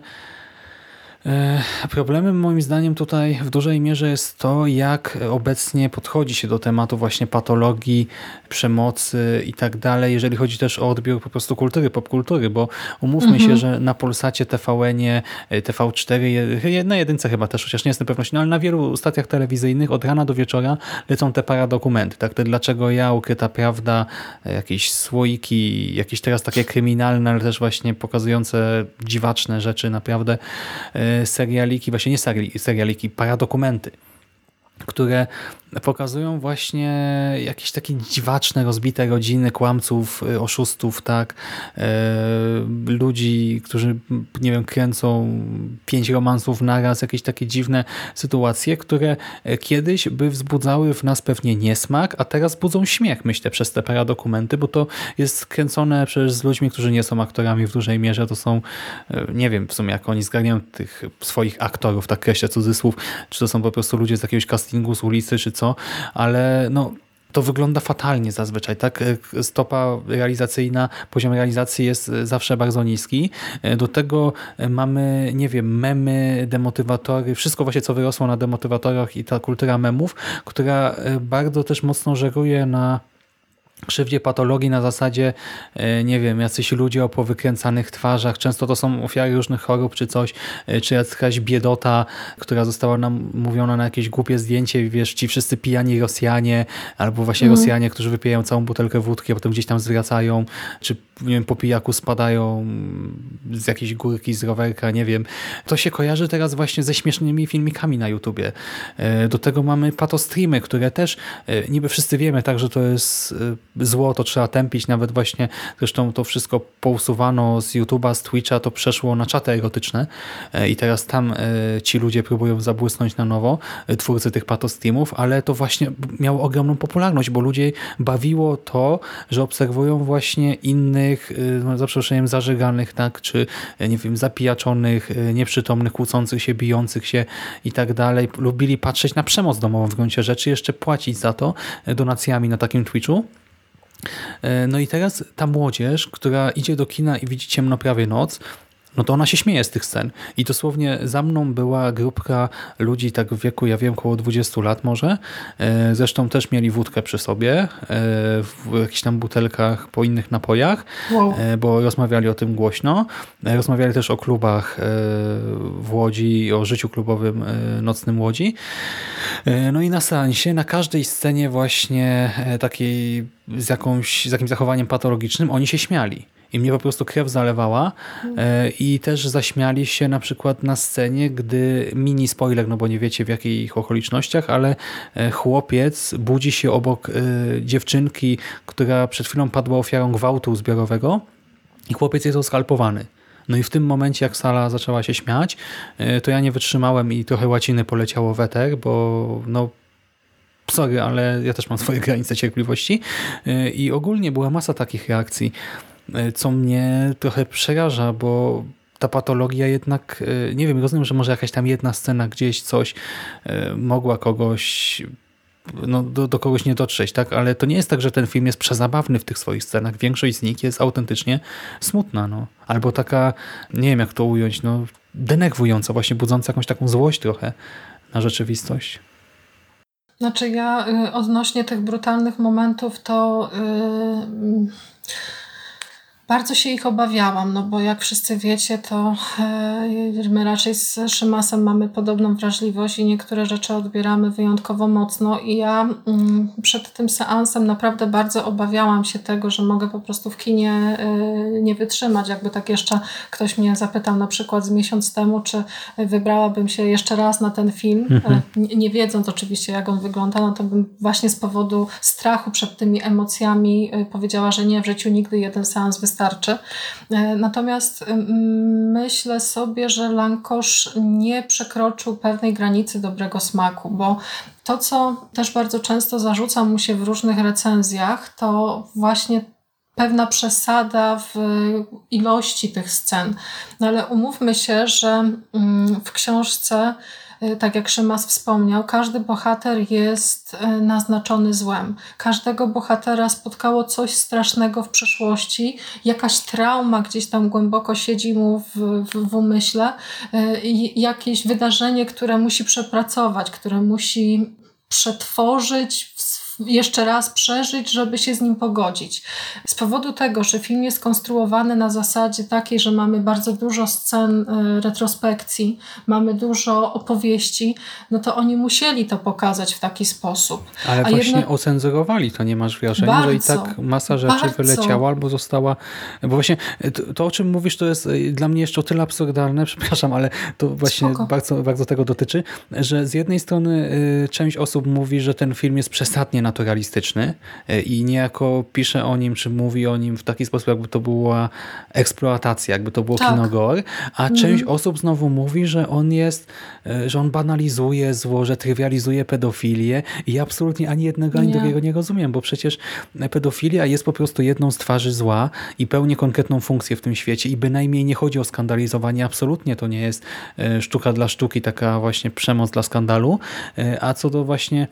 problemem moim zdaniem tutaj w dużej mierze jest to, jak obecnie podchodzi się do tematu właśnie patologii, przemocy i tak dalej, jeżeli chodzi też o odbiór po prostu kultury, popkultury, bo umówmy mhm. się, że na Polsacie, TVN-ie, TV4, na jedynce chyba też, chociaż nie jestem pewności, no ale na wielu stacjach telewizyjnych od rana do wieczora lecą te paradokumenty, tak? Te dlaczego ja, ukryta prawda, jakieś słoiki, jakieś teraz takie kryminalne, ale też właśnie pokazujące dziwaczne rzeczy naprawdę e, serialiki, właśnie nie serialiki, paradokumenty, które pokazują właśnie jakieś takie dziwaczne, rozbite rodziny kłamców, y, oszustów, tak, e, ludzi, którzy, nie wiem, kręcą pięć romansów naraz, jakieś takie dziwne sytuacje, które e, kiedyś by wzbudzały w nas pewnie niesmak, a teraz budzą śmiech, myślę, przez te paradokumenty, bo to jest kręcone przecież z ludźmi, którzy nie są aktorami w dużej mierze, to są, e, nie wiem w sumie, jak oni zgarniają tych swoich aktorów, tak kreślę cudzysłów, czy to są po prostu ludzie z jakiegoś castingu z ulicy, czy co, co, ale no, to wygląda fatalnie zazwyczaj. Tak? Stopa realizacyjna, poziom realizacji jest zawsze bardzo niski. Do tego mamy, nie wiem, memy, demotywatory, wszystko właśnie co wyrosło na demotywatorach i ta kultura memów, która bardzo też mocno żeruje na krzywdzie patologii na zasadzie, e, nie wiem, jacyś ludzie o powykręcanych twarzach, często to są ofiary różnych chorób czy coś, e, czy jakaś biedota, która została nam mówiona na jakieś głupie zdjęcie, wiesz, ci wszyscy pijani Rosjanie, albo właśnie mm. Rosjanie, którzy wypijają całą butelkę wódki, a potem gdzieś tam zwracają, czy nie wiem, po pijaku spadają z jakiejś górki, z rowerka, nie wiem. To się kojarzy teraz właśnie ze śmiesznymi filmikami na YouTubie. E, do tego mamy patostreamy, które też niby wszyscy wiemy, tak, że to jest zło, to trzeba tępić, nawet właśnie zresztą to wszystko pousuwano z YouTube'a, z Twitcha, to przeszło na czaty erotyczne e, i teraz tam e, ci ludzie próbują zabłysnąć na nowo, e, twórcy tych patostreamów, ale to właśnie miało ogromną popularność, bo ludzie bawiło to, że obserwują właśnie innych, no, za przeproszeniem, zażyganych, tak, czy nie wiem, zapijaczonych, nieprzytomnych, kłócących się, bijących się i tak dalej. Lubili patrzeć na przemoc domową w gruncie rzeczy, jeszcze płacić za to donacjami na takim Twitchu. E, no i teraz ta młodzież, która idzie do kina i widzi ciemno prawie noc, no to ona się śmieje z tych scen. I dosłownie za mną była grupka ludzi tak w wieku, ja wiem, około 20 lat może. E, zresztą też mieli wódkę przy sobie e, w jakichś tam butelkach po innych napojach, wow. bo rozmawiali o tym głośno. Rozmawiali też o klubach w Łodzi o życiu klubowym nocnym Łodzi. No i na seansie, na każdej scenie właśnie takiej z, jakąś, z jakimś zachowaniem patologicznym, oni się śmiali. I mnie po prostu krew zalewała e, i też zaśmiali się na przykład na scenie, gdy mini spoiler, no bo nie wiecie w jakich okolicznościach, ale e, chłopiec budzi się obok e, dziewczynki, która przed chwilą padła ofiarą gwałtu zbiorowego i chłopiec jest oskalpowany. No i w tym momencie, jak sala zaczęła się śmiać, to ja nie wytrzymałem i trochę łaciny poleciało w eter, bo no sorry, ale ja też mam swoje granice cierpliwości i ogólnie była masa takich reakcji. E, co mnie trochę przeraża, bo ta patologia jednak, e, nie wiem, rozumiem, że może jakaś tam jedna scena gdzieś coś e, mogła kogoś no, do, do kogoś nie dotrzeć, tak? Ale to nie jest tak, że ten film jest przezabawny w tych swoich scenach. Większość z nich jest autentycznie smutna, no. Albo taka, nie wiem jak to ująć, no, denerwująca, właśnie budząca jakąś taką złość trochę na rzeczywistość. Znaczy ja y, odnośnie tych brutalnych momentów to... Yy bardzo się ich obawiałam, no bo jak wszyscy wiecie, to e, my raczej z Szymasem mamy podobną wrażliwość i niektóre rzeczy odbieramy wyjątkowo mocno i ja mm, przed tym seansem naprawdę bardzo obawiałam się tego, że mogę po prostu w kinie e, nie wytrzymać. Jakby tak jeszcze ktoś mnie zapytał na przykład z miesiąc temu, czy wybrałabym się jeszcze raz na ten film, e, mhm. nie, nie wiedząc oczywiście jak on wygląda, no to bym właśnie z powodu strachu przed tymi emocjami powiedziała, że nie, w życiu nigdy jeden seans wystarczy wystarczy. E, natomiast myślę sobie, że Lankosz nie przekroczył pewnej granicy dobrego smaku, bo to, co też bardzo często zarzucam mu się w różnych recenzjach, to właśnie pewna przesada w ilości tych scen. No ale umówmy się, że w książce Y, tak jak Szymas wspomniał, każdy bohater jest y, naznaczony złem. Każdego bohatera spotkało coś strasznego w przeszłości, jakaś trauma gdzieś tam głęboko siedzi mu w, w, w umyśle, y, jakieś wydarzenie, które musi przepracować, które musi przetworzyć w jeszcze raz przeżyć, żeby się z nim pogodzić. Z powodu tego, że film jest konstruowany na zasadzie takiej, że mamy bardzo dużo scen e, retrospekcji, mamy dużo opowieści, no to oni musieli to pokazać w taki sposób. Ale A właśnie jednak... ocenzurowali to, nie masz wrażenia, bardzo, że i tak masa rzeczy bardzo. wyleciała albo została, bo właśnie to, to, o czym mówisz, to jest e, dla mnie jeszcze o tyle absurdalne, przepraszam, ale to właśnie bardzo, bardzo tego dotyczy, że z jednej strony e, część osób mówi, że ten film jest przesadnie naturalistyczny e, i niejako pisze o nim, czy mówi o nim w taki sposób, jakby to była eksploatacja, jakby to było tak. kinogor, a mhm. część osób znowu mówi, że on jest, e, że on banalizuje zło, że trywializuje pedofilię i ja absolutnie ani jednego, ani nie. drugiego nie rozumiem, bo przecież pedofilia jest po prostu jedną z twarzy zła i pełni konkretną funkcję w tym świecie i bynajmniej nie chodzi o skandalizowanie, absolutnie to nie jest e, sztuka dla sztuki, taka właśnie przemoc dla skandalu, a co do właśnie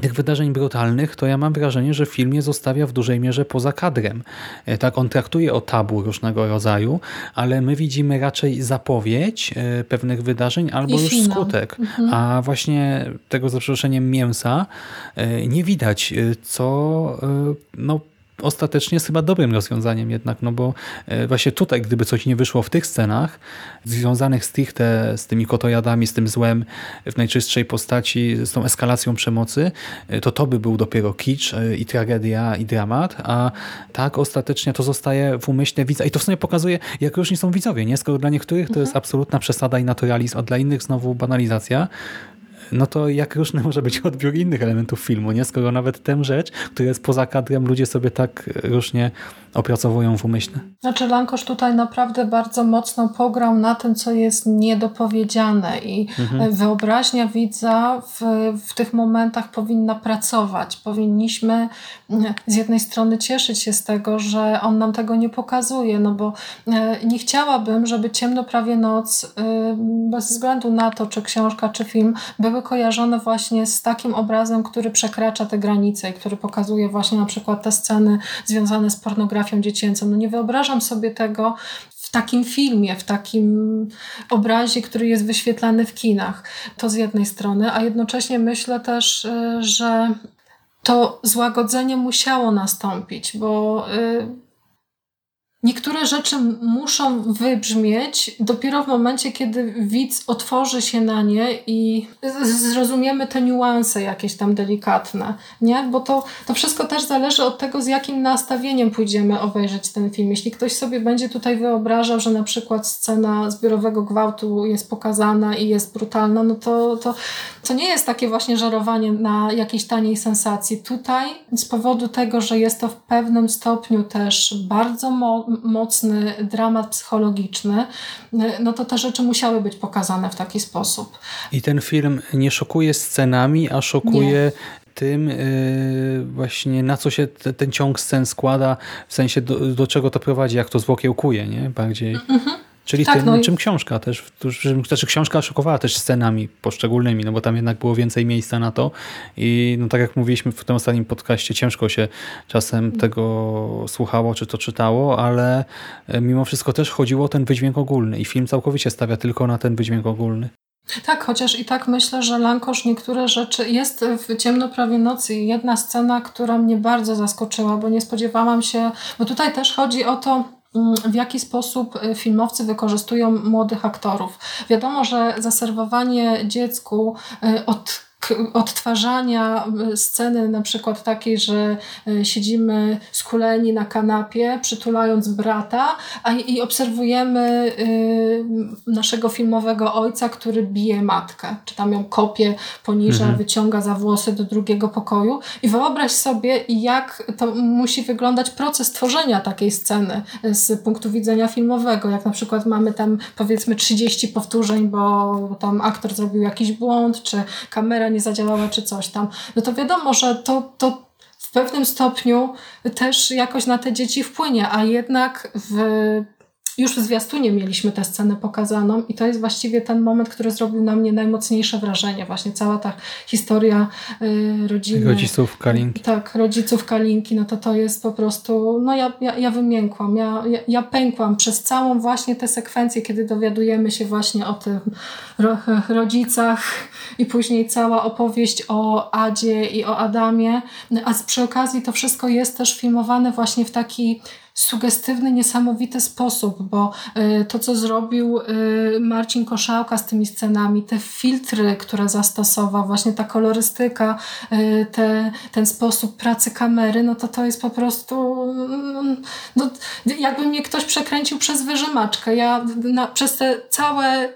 tych wydarzeń brutalnych, to ja mam wrażenie, że film je zostawia w dużej mierze poza kadrem. E, tak, on traktuje o tabu różnego rodzaju, ale my widzimy raczej zapowiedź e, pewnych wydarzeń albo już skutek. Mhm. A właśnie tego za przeproszeniem mięsa e, nie widać, co no, ostatecznie jest chyba dobrym rozwiązaniem jednak, no bo e, właśnie tutaj, gdyby coś nie wyszło w tych scenach, związanych stricte z tymi kotojadami, z tym złem w najczystszej postaci, z tą eskalacją przemocy, e, to to by był dopiero kicz e, i tragedia i dramat, a tak ostatecznie to zostaje w umyśle widza i to w sumie pokazuje, jak różni są widzowie, nie? Skoro dla niektórych to jest mhm. absolutna przesada i naturalizm, a dla innych znowu banalizacja, no to jak różny może być odbiór innych elementów filmu, nie? Skoro nawet tę rzecz, która jest poza kadrem, ludzie sobie tak różnie opracowują w umyśle. Znaczy Lankosz tutaj naprawdę bardzo mocno pograł na tym, co jest niedopowiedziane i mhm. wyobraźnia widza w, w tych momentach powinna pracować. Powinniśmy mm, z jednej strony cieszyć się z tego, że on nam tego nie pokazuje, no bo e, nie chciałabym, żeby Ciemno prawie noc, e, bez względu na to, czy książka, czy film, były kojarzone właśnie z takim obrazem, który przekracza te granice i który pokazuje właśnie na przykład te sceny związane z pornografią dziecięcą. No nie wyobrażam sobie tego w takim filmie, w takim obrazie, który jest wyświetlany w kinach. To z jednej strony, a jednocześnie myślę też, y, że to złagodzenie musiało nastąpić, bo y, niektóre rzeczy muszą wybrzmieć dopiero w momencie, kiedy widz otworzy się na nie i zrozumiemy te niuanse jakieś tam delikatne, nie? Bo to, to wszystko też zależy od tego, z jakim nastawieniem pójdziemy obejrzeć ten film. Jeśli ktoś sobie będzie tutaj wyobrażał, że na przykład scena zbiorowego gwałtu jest pokazana i jest brutalna, no to, to, to nie jest takie właśnie żerowanie na jakiejś taniej sensacji. Tutaj z powodu tego, że jest to w pewnym stopniu też bardzo mo mocny dramat psychologiczny, no to te rzeczy musiały być pokazane w taki sposób. I ten film nie szokuje scenami, a szokuje nie tym yy, właśnie na co się te, ten ciąg scen składa, w sensie do, do czego to prowadzi, jak to zwokiełkuje, nie? Bardziej. -hmm. Czyli tak, tym, no czym książka też, znaczy książka szokowała też scenami poszczególnymi, no bo tam jednak było więcej miejsca na to i no tak jak mówiliśmy w tym ostatnim podcaście, ciężko się czasem tego słuchało, czy to czytało, ale e, mimo wszystko też chodziło o ten wydźwięk ogólny i film całkowicie stawia tylko na ten wydźwięk ogólny. Tak, chociaż i tak myślę, że Lankosz niektóre rzeczy. Jest w Ciemno prawie nocy jedna scena, która mnie bardzo zaskoczyła, bo nie spodziewałam się, bo tutaj też chodzi o to, mm, w jaki sposób y, filmowcy wykorzystują młodych aktorów. Wiadomo, że zaserwowanie dziecku y, od odtwarzania y, sceny na przykład takiej, że y, siedzimy skuleni na kanapie, przytulając brata a, i obserwujemy y, naszego filmowego ojca, który bije matkę, czy tam ją kopie, poniża, mhm. wyciąga za włosy do drugiego pokoju. I wyobraź sobie, jak to musi wyglądać proces tworzenia takiej sceny z punktu widzenia filmowego, jak na przykład mamy tam powiedzmy 30 powtórzeń, bo tam aktor zrobił jakiś błąd, czy kamera nie zadziałała, czy coś tam, no to wiadomo, że to, to w pewnym stopniu też jakoś na te dzieci wpłynie, a jednak w już w zwiastunie mieliśmy tę scenę pokazaną i to jest właściwie ten moment, który zrobił na mnie najmocniejsze wrażenie. Właśnie cała ta historia y, rodziny. Rodziców Kalinki. Tak, rodziców Kalinki, no to to jest po prostu, no ja, ja, ja wymiękłam, ja, ja, ja pękłam przez całą właśnie tę sekwencję, kiedy dowiadujemy się właśnie o tym ro, rodzicach i później cała opowieść o Adzie i o Adamie, a przy okazji to wszystko jest też filmowane właśnie w taki sugestywny, niesamowity sposób, bo y, to, co zrobił y, Marcin Koszałka z tymi scenami, te filtry, które zastosował, właśnie ta kolorystyka, y, te, ten sposób pracy kamery, no to to jest po prostu no, jakby mnie ktoś przekręcił przez wyżymaczkę. Ja na, przez te całe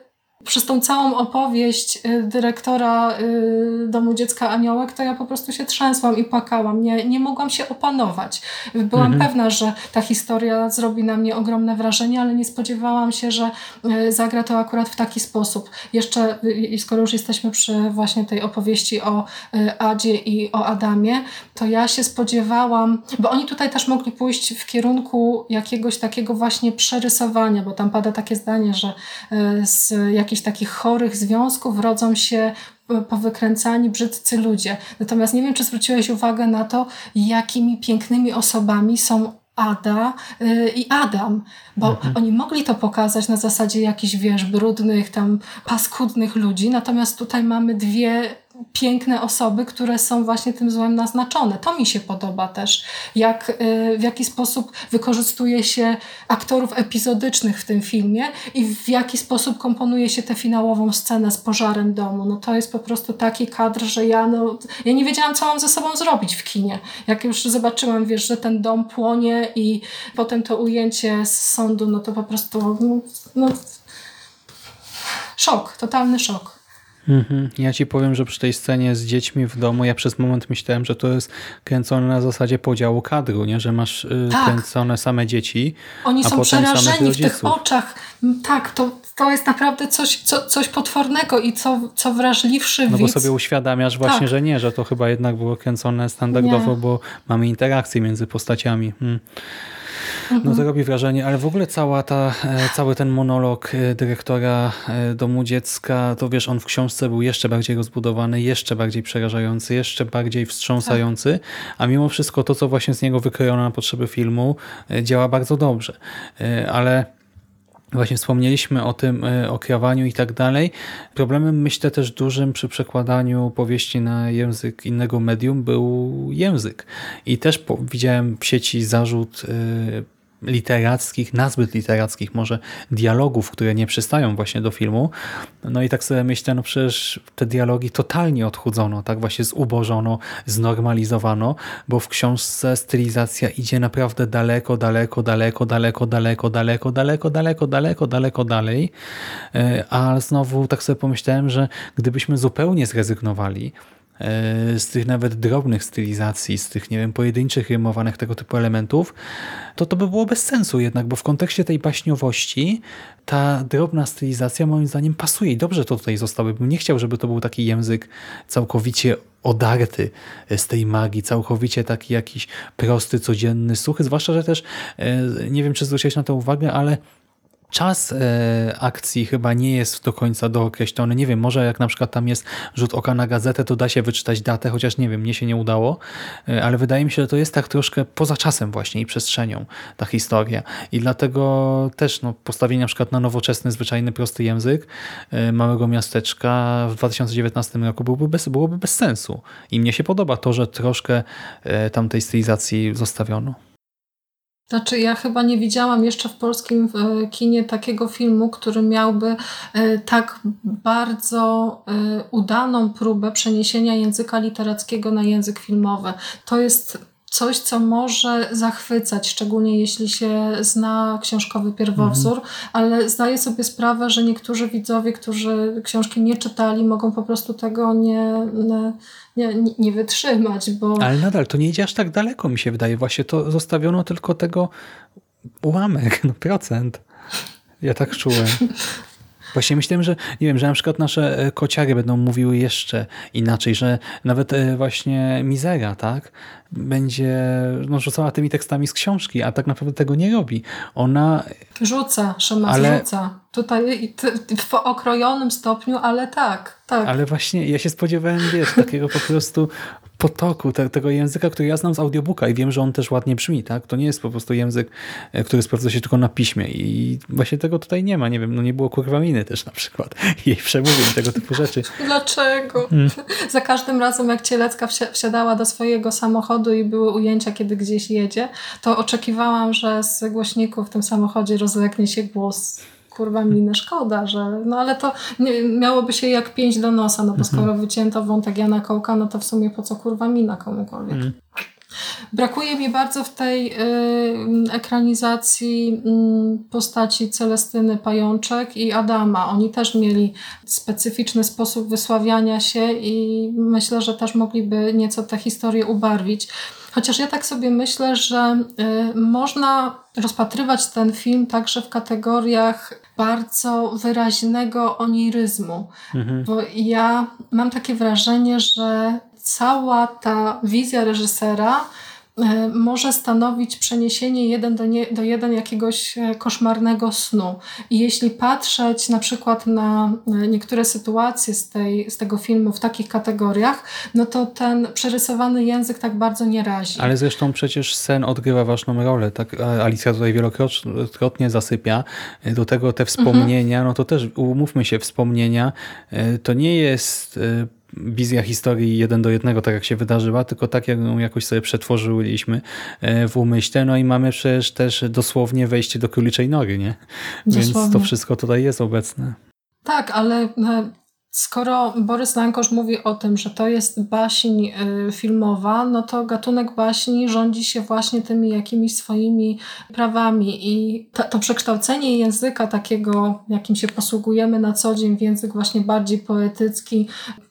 przez tą całą opowieść y, dyrektora y, Domu Dziecka Aniołek, to ja po prostu się trzęsłam i płakałam. Nie, nie mogłam się opanować. Byłam mhm. pewna, że ta historia zrobi na mnie ogromne wrażenie, ale nie spodziewałam się, że y, zagra to akurat w taki sposób. Jeszcze, skoro już jesteśmy przy właśnie tej opowieści o Adzie i o Adamie, to ja się spodziewałam, bo oni tutaj też mogli pójść w kierunku jakiegoś takiego właśnie przerysowania, bo tam pada takie zdanie, że z jak jakichś takich chorych związków rodzą się e, powykręcani, brzydcy ludzie. Natomiast nie wiem, czy zwróciłeś uwagę na to, jakimi pięknymi osobami są Ada yy, i Adam, bo mhm. oni mogli to pokazać na zasadzie jakichś, wiesz, brudnych, tam paskudnych ludzi, natomiast tutaj mamy dwie piękne osoby, które są właśnie tym złem naznaczone. To mi się podoba też, jak, y, w jaki sposób wykorzystuje się aktorów epizodycznych w tym filmie i w jaki sposób komponuje się tę finałową scenę z pożarem domu. No to jest po prostu taki kadr, że ja, no, ja nie wiedziałam, co mam ze sobą zrobić w kinie. Jak już zobaczyłam, wiesz, że ten dom płonie i potem to ujęcie z sądu, no to po prostu no, no szok, totalny szok. Mhm. Ja ci powiem, że przy tej scenie z dziećmi w domu, ja przez moment myślałem, że to jest kręcone na zasadzie podziału kadru, nie? że masz y, tak. kręcone same dzieci. Oni a są potem przerażeni w tych oczach. Tak, to, to jest naprawdę coś, co, coś potwornego i co, co wrażliwszy widz. No bo sobie uświadamiasz właśnie, tak. że nie, że to chyba jednak było kręcone standardowo, nie. bo mamy interakcje między postaciami. Hmm. No to robi wrażenie, ale w ogóle cała ta, e, cały ten monolog e, dyrektora e, domu dziecka, to wiesz, on w książce był jeszcze bardziej rozbudowany, jeszcze bardziej przerażający, jeszcze bardziej wstrząsający, a mimo wszystko to, co właśnie z niego wykrojono na potrzeby filmu, działa bardzo dobrze. Ale Właśnie wspomnieliśmy o tym, o krawaniu i tak dalej. Problemem myślę też dużym przy przekładaniu powieści na język innego medium był język. I też widziałem w sieci zarzut literackich, nazbyt literackich może dialogów, które nie przystają właśnie do filmu. No i tak sobie myślę, no przecież te dialogi totalnie odchudzono, tak właśnie zubożono, znormalizowano, bo w książce stylizacja idzie naprawdę daleko, daleko, daleko, daleko, daleko, daleko, daleko, daleko, daleko, daleko dalej. A znowu tak sobie pomyślałem, że gdybyśmy zupełnie zrezygnowali z tych nawet drobnych stylizacji, z tych, nie wiem, pojedynczych rymowanych tego typu elementów, to to by było bez sensu jednak, bo w kontekście tej baśniowości ta drobna stylizacja moim zdaniem pasuje i dobrze to tutaj zostało. Bym nie chciał, żeby to był taki język całkowicie odarty z tej magii, całkowicie taki jakiś prosty, codzienny, suchy, zwłaszcza, że też nie wiem, czy zwróciłeś na to uwagę, ale Czas e, akcji chyba nie jest do końca dookreślony. Nie wiem, może jak na przykład tam jest rzut oka na gazetę, to da się wyczytać datę, chociaż nie wiem, mnie się nie udało, e, ale wydaje mi się, że to jest tak troszkę poza czasem właśnie i przestrzenią ta historia. I dlatego też no, postawienie na przykład na nowoczesny, zwyczajny, prosty język e, małego miasteczka w 2019 roku byłoby bez, byłoby bez sensu. I mnie się podoba to, że troszkę e, tam tej stylizacji zostawiono. Znaczy, ja chyba nie widziałam jeszcze w polskim e, kinie takiego filmu, który miałby e, tak bardzo e, udaną próbę przeniesienia języka literackiego na język filmowy. To jest coś, co może zachwycać, szczególnie jeśli się zna książkowy pierwowzór, mhm. ale zdaję sobie sprawę, że niektórzy widzowie, którzy książki nie czytali, mogą po prostu tego nie, nie, nie wytrzymać. Bo... Ale nadal to nie idzie aż tak daleko, mi się wydaje. Właśnie to zostawiono tylko tego ułamek, no procent. Ja tak czułem. Właśnie myślałem, że nie wiem, że na przykład nasze e, kociary będą mówiły jeszcze inaczej, że nawet e, właśnie Mizera, tak, będzie no, rzucała tymi tekstami z książki, a tak naprawdę tego nie robi. Ona... Rzuca, Szymas, ale... rzuca. Tutaj w okrojonym stopniu, ale tak, tak. Ale właśnie ja się spodziewałem, wiesz, takiego po prostu potoku te, tego języka, który ja znam z audiobooka i wiem, że on też ładnie brzmi, tak? To nie jest po prostu język, e, który sprawdza się tylko na piśmie i właśnie tego tutaj nie ma. Nie wiem, no nie było kurwa miny też na przykład. Jej przemówień, tego typu rzeczy. Dlaczego? Hmm. Za każdym razem, jak Cielecka wsiadała do swojego samochodu i były ujęcia, kiedy gdzieś jedzie, to oczekiwałam, że z głośników w tym samochodzie rozlegnie się głos kurwa minę, szkoda, że no ale to nie, miałoby się jak pięć do nosa, no bo mhm. skoro wycięto wątek Jana Kołka, no to w sumie po co kurwa mina komukolwiek. Mhm. Brakuje mi bardzo w tej y, ekranizacji y, postaci Celestyny Pajączek i Adama. Oni też mieli specyficzny sposób wysławiania się i myślę, że też mogliby nieco tę historię ubarwić. Chociaż ja tak sobie myślę, że y, można rozpatrywać ten film także w kategoriach bardzo wyraźnego oniryzmu. Mhm. Bo ja mam takie wrażenie, że cała ta wizja reżysera E, może stanowić przeniesienie jeden do, nie, do jeden jakiegoś e, koszmarnego snu. I jeśli patrzeć na przykład na e, niektóre sytuacje z, tej, z tego filmu w takich kategoriach, no to ten przerysowany język tak bardzo nie razi. Ale zresztą przecież sen odgrywa ważną rolę. Tak Alicja tutaj wielokrotnie zasypia. Do tego te wspomnienia, mhm. no to też umówmy się, wspomnienia to nie jest wizja historii jeden do jednego, tak jak się wydarzyła, tylko tak jak ją jakoś sobie przetworzyliśmy e, w umyśle. No i mamy przecież też dosłownie wejście do króliczej nory, nie? Dosłownie. Więc to wszystko tutaj jest obecne. Tak, ale e, Skoro Borys Lankosz mówi o tym, że to jest baśń y, filmowa, no to gatunek baśni rządzi się właśnie tymi jakimiś swoimi prawami i to, to przekształcenie języka takiego, jakim się posługujemy na co dzień w język właśnie bardziej poetycki,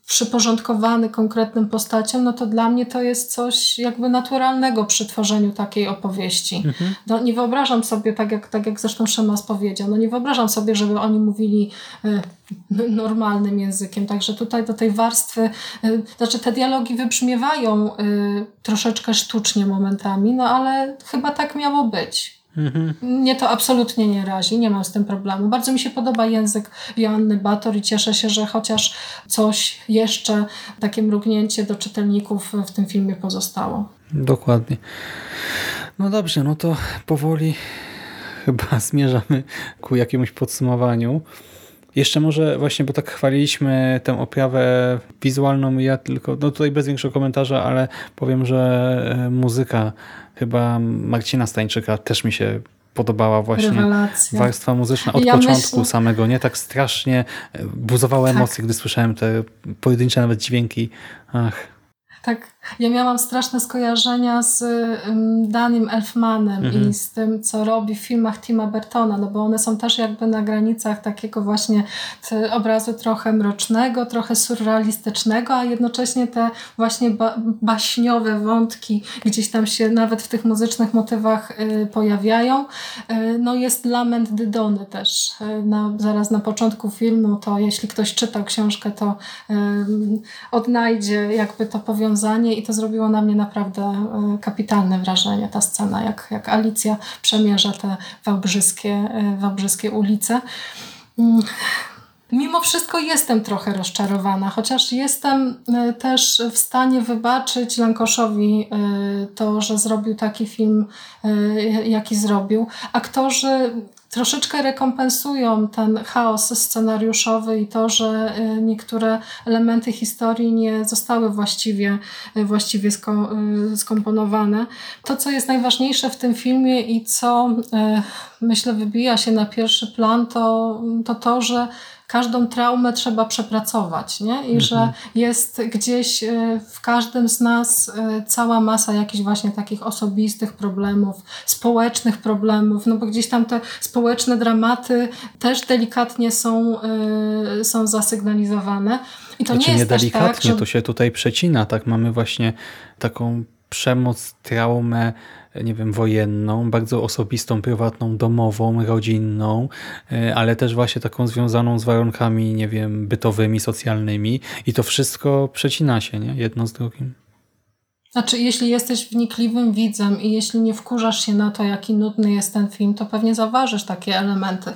przyporządkowany konkretnym postaciom, no to dla mnie to jest coś jakby naturalnego przy tworzeniu takiej opowieści. Mhm. No, nie wyobrażam sobie, tak jak, tak jak zresztą Szymas powiedział, no nie wyobrażam sobie, żeby oni mówili y, normalnym językiem. Także tutaj do tej warstwy, y, znaczy te dialogi wybrzmiewają y, troszeczkę sztucznie momentami, no ale chyba tak miało być. Mhm. Mnie to absolutnie nie razi, nie mam z tym problemu. Bardzo mi się podoba język Joanny Bator i cieszę się, że chociaż coś jeszcze, takie mrugnięcie do czytelników w tym filmie pozostało. Dokładnie. No dobrze, no to powoli chyba zmierzamy ku jakiemuś podsumowaniu. Jeszcze może właśnie, bo tak chwaliliśmy tę oprawę wizualną, ja tylko, no tutaj bez większego komentarza, ale powiem, że e, muzyka chyba Marcina Stańczyka też mi się podobała właśnie Rewelacja. warstwa muzyczna od Ja początku myślę- samego, nie? Tak strasznie e, buzowała Tak. emocje, gdy słyszałem te pojedyncze nawet dźwięki. Ach, Tak, ja miałam straszne skojarzenia z Danim Elfmanem Mhm. i z tym, co robi w filmach Tima Burtona, no bo one są też jakby na granicach takiego właśnie obrazu trochę mrocznego, trochę surrealistycznego, a jednocześnie te właśnie ba baśniowe wątki gdzieś tam się nawet w tych muzycznych motywach y, pojawiają. Y, no jest Lament Dydony też. Y, na, zaraz na początku filmu, to jeśli ktoś czytał książkę, to odnajdzie jakby to powiązanie i to zrobiło na mnie naprawdę y, kapitalne wrażenie, ta scena, jak, jak Alicja przemierza te wałbrzyskie, y, wałbrzyskie ulice. Mm. Mimo wszystko jestem trochę rozczarowana, chociaż jestem y, też w stanie wybaczyć Lankoszowi to, że zrobił taki film, jaki zrobił. Aktorzy troszeczkę rekompensują ten chaos scenariuszowy i to, że y, niektóre elementy historii nie zostały właściwie, y, właściwie y, skomponowane. To, co jest najważniejsze w tym filmie i co myślę wybija się na pierwszy plan, to to, to że każdą traumę trzeba przepracować, nie? I że jest gdzieś y, w każdym z nas y, cała masa jakichś właśnie takich osobistych problemów, społecznych problemów, no bo gdzieś tam te społeczne dramaty też delikatnie są, y, są zasygnalizowane. I to znaczy nie jest delikatnie, tak, że... to się tutaj przecina, tak? Mamy właśnie taką przemoc, traumę, nie wiem, wojenną, bardzo osobistą, prywatną, domową, rodzinną, y, ale też właśnie taką związaną z warunkami, nie wiem, bytowymi, socjalnymi i to wszystko przecina się, nie? Jedno z drugim. Znaczy, jeśli jesteś wnikliwym widzem i jeśli nie wkurzasz się na to, jaki nudny jest ten film, to pewnie zauważysz takie elementy.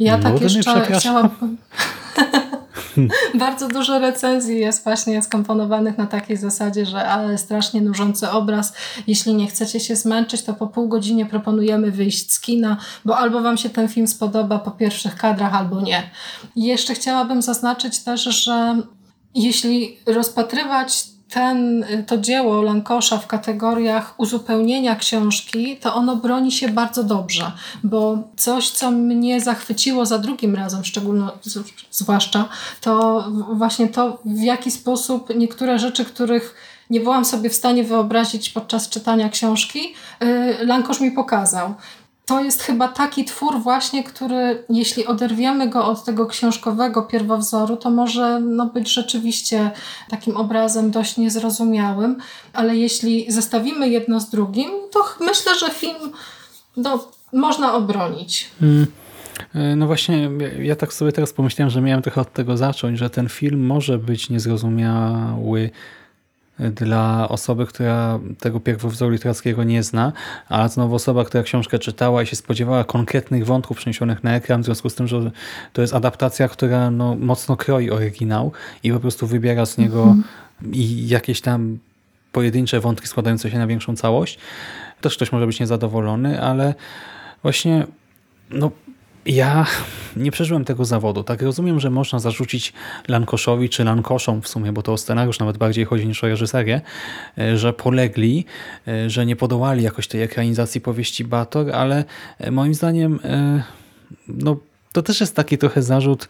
Ja tak Nudny, jeszcze przepraszam? Bardzo dużo recenzji jest właśnie skomponowanych na takiej zasadzie, że ale strasznie nużący obraz. Jeśli nie chcecie się zmęczyć, to po pół godzinie proponujemy wyjść z kina, bo albo wam się ten film spodoba po pierwszych kadrach, albo nie. I jeszcze chciałabym zaznaczyć też, że jeśli rozpatrywać ten, to dzieło Lankosza w kategoriach uzupełnienia książki, to ono broni się bardzo dobrze, bo coś, co mnie zachwyciło za drugim razem, szczególnie, zwłaszcza, to właśnie to, w jaki sposób niektóre rzeczy, których nie byłam sobie w stanie wyobrazić podczas czytania książki, yy, Lankosz mi pokazał. To jest chyba taki twór właśnie, który jeśli oderwiemy go od tego książkowego pierwowzoru, to może no, być rzeczywiście takim obrazem dość niezrozumiałym, ale jeśli zestawimy jedno z drugim, to myślę, że film no, można obronić. Mm. Y, No właśnie, ja tak sobie teraz pomyślałem, że miałem trochę od tego zacząć, że ten film może być niezrozumiały dla osoby, która tego pierwowzoru literackiego nie zna, a znowu osoba, która książkę czytała i się spodziewała konkretnych wątków przeniesionych na ekran, w związku z tym, że to jest adaptacja, która no, mocno kroi oryginał i po prostu wybiera z niego i jakieś tam pojedyncze wątki składające się na większą całość. Też ktoś może być niezadowolony, ale właśnie no, ja nie przeżyłem tego zawodu. Tak rozumiem, że można zarzucić Lankoszowi czy Lankoszom w sumie, bo to o scenariusz nawet bardziej chodzi niż o reżyserię, e, że polegli, e, że nie podołali jakoś tej ekranizacji powieści Bator, ale e, moim zdaniem no, to też jest taki trochę zarzut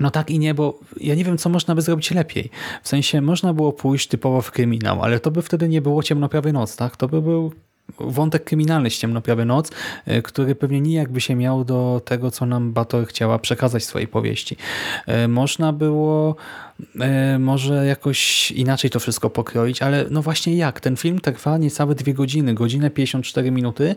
no tak i nie, bo ja nie wiem, co można by zrobić lepiej. W sensie można było pójść typowo w kryminał, ale to by wtedy nie było ciemnoprawy noc, tak? To by był wątek kryminalny z noc, y, który pewnie nijak by się miał do tego, co nam Bator chciała przekazać w swojej powieści. Y, Można było może jakoś inaczej to wszystko pokroić, ale no właśnie jak? Ten film trwa niecałe dwie godziny, godzinę 54 minuty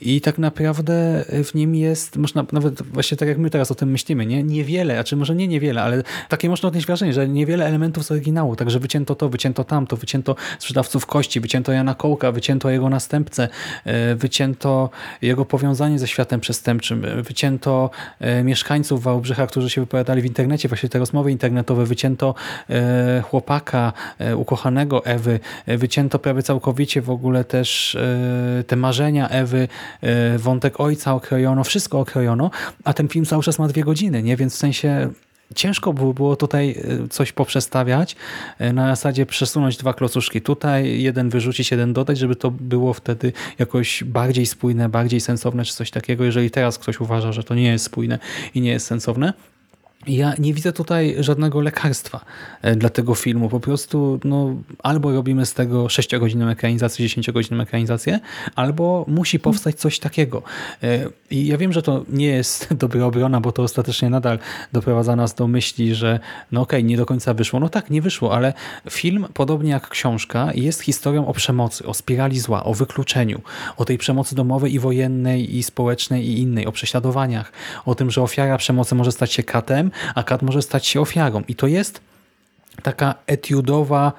i tak naprawdę w nim jest, można nawet właśnie tak jak my teraz o tym myślimy, nie? Niewiele, a czy może nie niewiele, ale takie można odnieść wrażenie, że niewiele elementów z oryginału, także wycięto to, wycięto tamto, wycięto sprzedawców kości, wycięto Jana Kołka, wycięto jego następcę, e, wycięto jego powiązanie ze światem przestępczym, e, wycięto e, mieszkańców Wałbrzycha, którzy się wypowiadali w internecie, właśnie te rozmowy internetowe, wycięto e, chłopaka, e, ukochanego Ewy, e, wycięto prawie całkowicie w ogóle też te marzenia Ewy, wątek ojca okrojono, wszystko okrojono, a ten film cały czas ma dwie godziny, nie? Więc w sensie ciężko było, było tutaj coś poprzestawiać, na zasadzie przesunąć dwa klocuszki. Tutaj jeden wyrzucić, jeden dodać, żeby to było wtedy jakoś bardziej spójne, bardziej sensowne, czy coś takiego, jeżeli teraz ktoś uważa, że to nie jest spójne i nie jest sensowne. Ja nie widzę tutaj żadnego lekarstwa e, dla tego filmu. Po prostu no, albo robimy z tego 6-godzinną ekranizację, 10-godzinną ekranizację, albo musi powstać coś takiego. E, I ja wiem, że to nie jest dobra obrona, bo to ostatecznie nadal doprowadza nas do myśli, że no okej, okay, nie do końca wyszło. No tak, nie wyszło, ale film, podobnie jak książka, jest historią o przemocy, o spirali zła, o wykluczeniu, o tej przemocy domowej i wojennej, i społecznej, i innej, o prześladowaniach, o tym, że ofiara przemocy może stać się katem, a kat może stać się ofiarą. I to jest taka etiudowa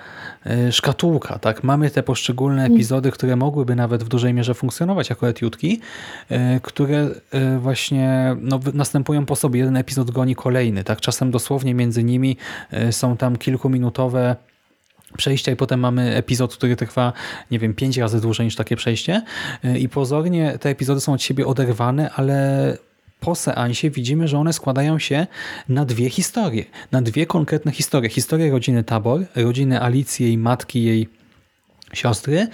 e, szkatułka. Tak? Mamy te poszczególne mm. epizody, które mogłyby nawet w dużej mierze funkcjonować jako etiudki, e, które e, właśnie no, następują po sobie. Jeden epizod goni kolejny. Tak? Czasem dosłownie między nimi są tam kilkuminutowe przejścia i potem mamy epizod, który trwa, nie wiem, pięć razy dłużej niż takie przejście i pozornie te epizody są od siebie oderwane, ale po seansie widzimy, że one składają się na dwie historie, na dwie konkretne historie. Historię rodziny Tabor, rodziny Alicji, jej matki, jej siostry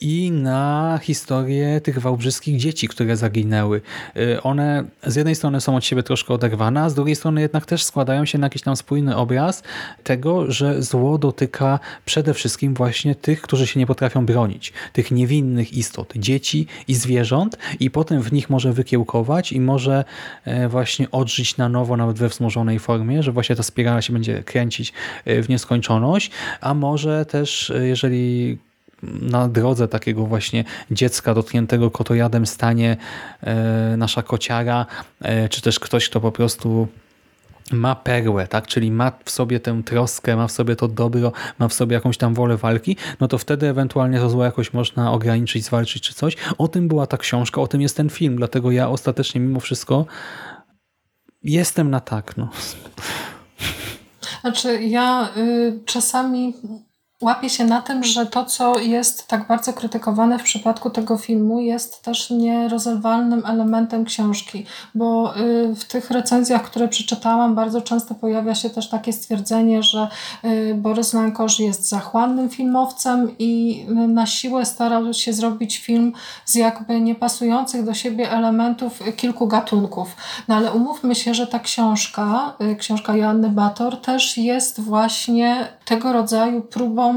i na historię tych wałbrzyskich dzieci, które zaginęły. Y, one z jednej strony są od siebie troszkę oderwane, a z drugiej strony jednak też składają się na jakiś tam spójny obraz tego, że zło dotyka przede wszystkim właśnie tych, którzy się nie potrafią bronić. Tych niewinnych istot, dzieci i zwierząt i potem w nich może wykiełkować i może e, właśnie odżyć na nowo, nawet we wzmożonej formie, że właśnie ta spirala się będzie kręcić e, w nieskończoność, a może też, e, jeżeli na drodze takiego właśnie dziecka dotkniętego kotojadem stanie e, nasza kociara, e, czy też ktoś, kto po prostu ma perłę, tak? czyli ma w sobie tę troskę, ma w sobie to dobro, ma w sobie jakąś tam wolę walki, no to wtedy ewentualnie to zło jakoś można ograniczyć, zwalczyć czy coś. O tym była ta książka, o tym jest ten film, dlatego ja ostatecznie mimo wszystko jestem na tak. No. Znaczy ja y, czasami łapię się na tym, że to, co jest tak bardzo krytykowane w przypadku tego filmu, jest też nierozerwalnym elementem książki, bo y, w tych recenzjach, które przeczytałam, bardzo często pojawia się też takie stwierdzenie, że y, Borys Lankosz jest zachłannym filmowcem i y, na siłę starał się zrobić film z jakby niepasujących do siebie elementów kilku gatunków. No ale umówmy się, że ta książka, książka Joanny Bator też jest właśnie tego rodzaju próbą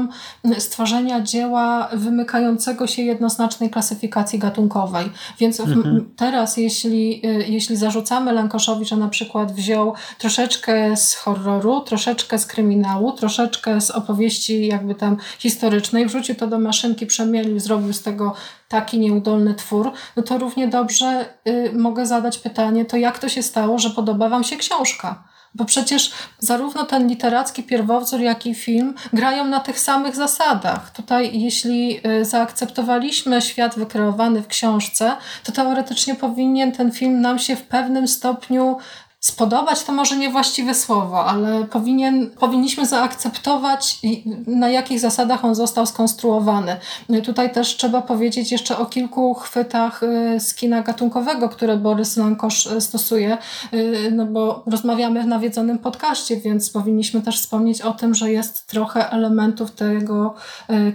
stworzenia dzieła wymykającego się jednoznacznej klasyfikacji gatunkowej. Więc mhm. teraz, jeśli, y, jeśli zarzucamy Lankoszowi, że na przykład wziął troszeczkę z horroru, troszeczkę z kryminału, troszeczkę z opowieści jakby tam historycznej, wrzucił to do maszynki, przemielił, zrobił z tego taki nieudolny twór, no to równie dobrze y, mogę zadać pytanie, to jak to się stało, że podoba Wam się książka? Bo przecież zarówno ten literacki pierwowzór, jak i film grają na tych samych zasadach. Tutaj, jeśli y, zaakceptowaliśmy świat wykreowany w książce, to teoretycznie powinien ten film nam się w pewnym stopniu spodobać to może niewłaściwe słowo, ale powinien, powinniśmy zaakceptować, na jakich zasadach on został skonstruowany. Tutaj też trzeba powiedzieć jeszcze o kilku chwytach y, z kina gatunkowego, które Borys Lankosz y, stosuje, y, no bo rozmawiamy w nawiedzonym podcaście, więc powinniśmy też wspomnieć o tym, że jest trochę elementów tego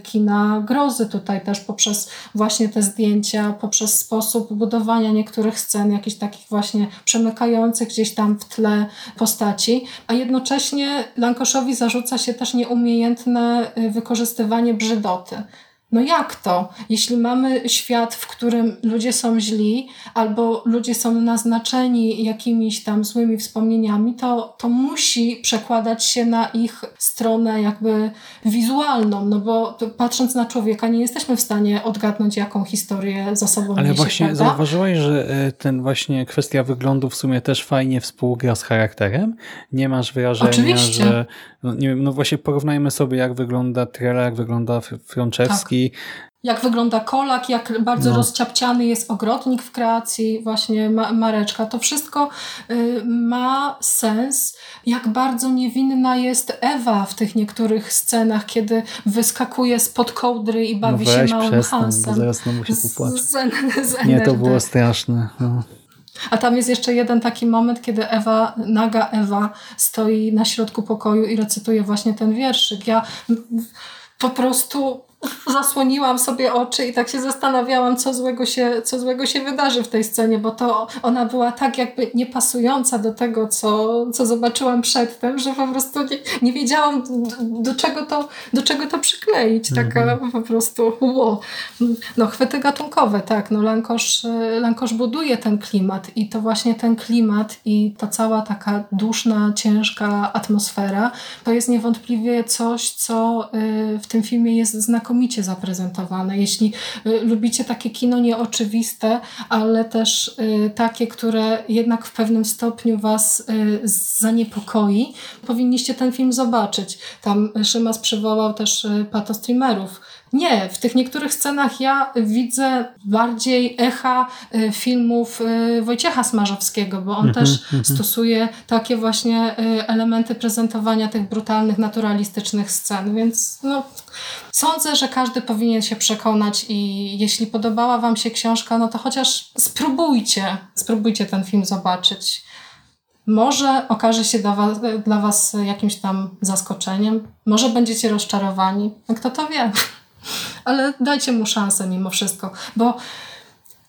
kina grozy tutaj też poprzez właśnie te zdjęcia, poprzez sposób budowania niektórych scen, jakichś takich właśnie przemykających gdzieś tam w tle postaci, a jednocześnie Lankoszowi zarzuca się też nieumiejętne y, wykorzystywanie brzydoty. No jak to? Jeśli mamy świat, w którym ludzie są źli, albo ludzie są naznaczeni jakimiś tam złymi wspomnieniami, to, to musi przekładać się na ich stronę jakby wizualną, no bo patrząc na człowieka nie jesteśmy w stanie odgadnąć, jaką historię za sobą Ale niesie, właśnie prawda? zauważyłeś, że e, ten właśnie kwestia wyglądu w sumie też fajnie współgra z charakterem? Nie masz wrażenia, Oczywiście. że no, nie wiem, no właśnie porównajmy sobie, jak wygląda trailer, jak wygląda Frączewski. Tak. Jak wygląda kolak, jak bardzo no. rozciapciany jest ogrodnik w kreacji, właśnie ma Mareczka. To wszystko y, ma sens. Jak bardzo niewinna jest Ewa w tych niektórych scenach, kiedy wyskakuje spod kołdry i bawi no się małym przestań, Hansem. Zaraz się popłaczę. Nie, to było straszne. No. A tam jest jeszcze jeden taki moment, kiedy Ewa, naga Ewa stoi na środku pokoju i recytuje właśnie ten wierszyk. Ja po prostu zasłoniłam sobie oczy i tak się zastanawiałam, co złego się, co złego się wydarzy w tej scenie, bo to ona była tak jakby niepasująca do tego, co, co zobaczyłam przedtem, że po prostu nie, nie wiedziałam, do, do, czego to, do czego to przykleić. Taka -hmm. po prostu wow. No chwyty gatunkowe, tak. No Lankosz, Lankosz buduje ten klimat i to właśnie ten klimat i ta cała taka duszna, ciężka atmosfera, to jest niewątpliwie coś, co y, w tym filmie jest znakomite znakomicie zaprezentowane. Jeśli y, lubicie takie kino nieoczywiste, ale też y, takie, które jednak w pewnym stopniu Was y, zaniepokoi, powinniście ten film zobaczyć. Tam Szymas przywołał też patostreamerów nie, w tych niektórych scenach ja widzę bardziej echa y, filmów y, Wojciecha Smarzowskiego, bo on Mhm, też mhm. stosuje takie właśnie y, elementy prezentowania tych brutalnych, naturalistycznych scen, więc no, sądzę, że każdy powinien się przekonać i jeśli podobała Wam się książka, no to chociaż spróbujcie, spróbujcie ten film zobaczyć. Może okaże się dla was, dla was jakimś tam zaskoczeniem, może będziecie rozczarowani, kto to wie ale dajcie mu szansę mimo wszystko, bo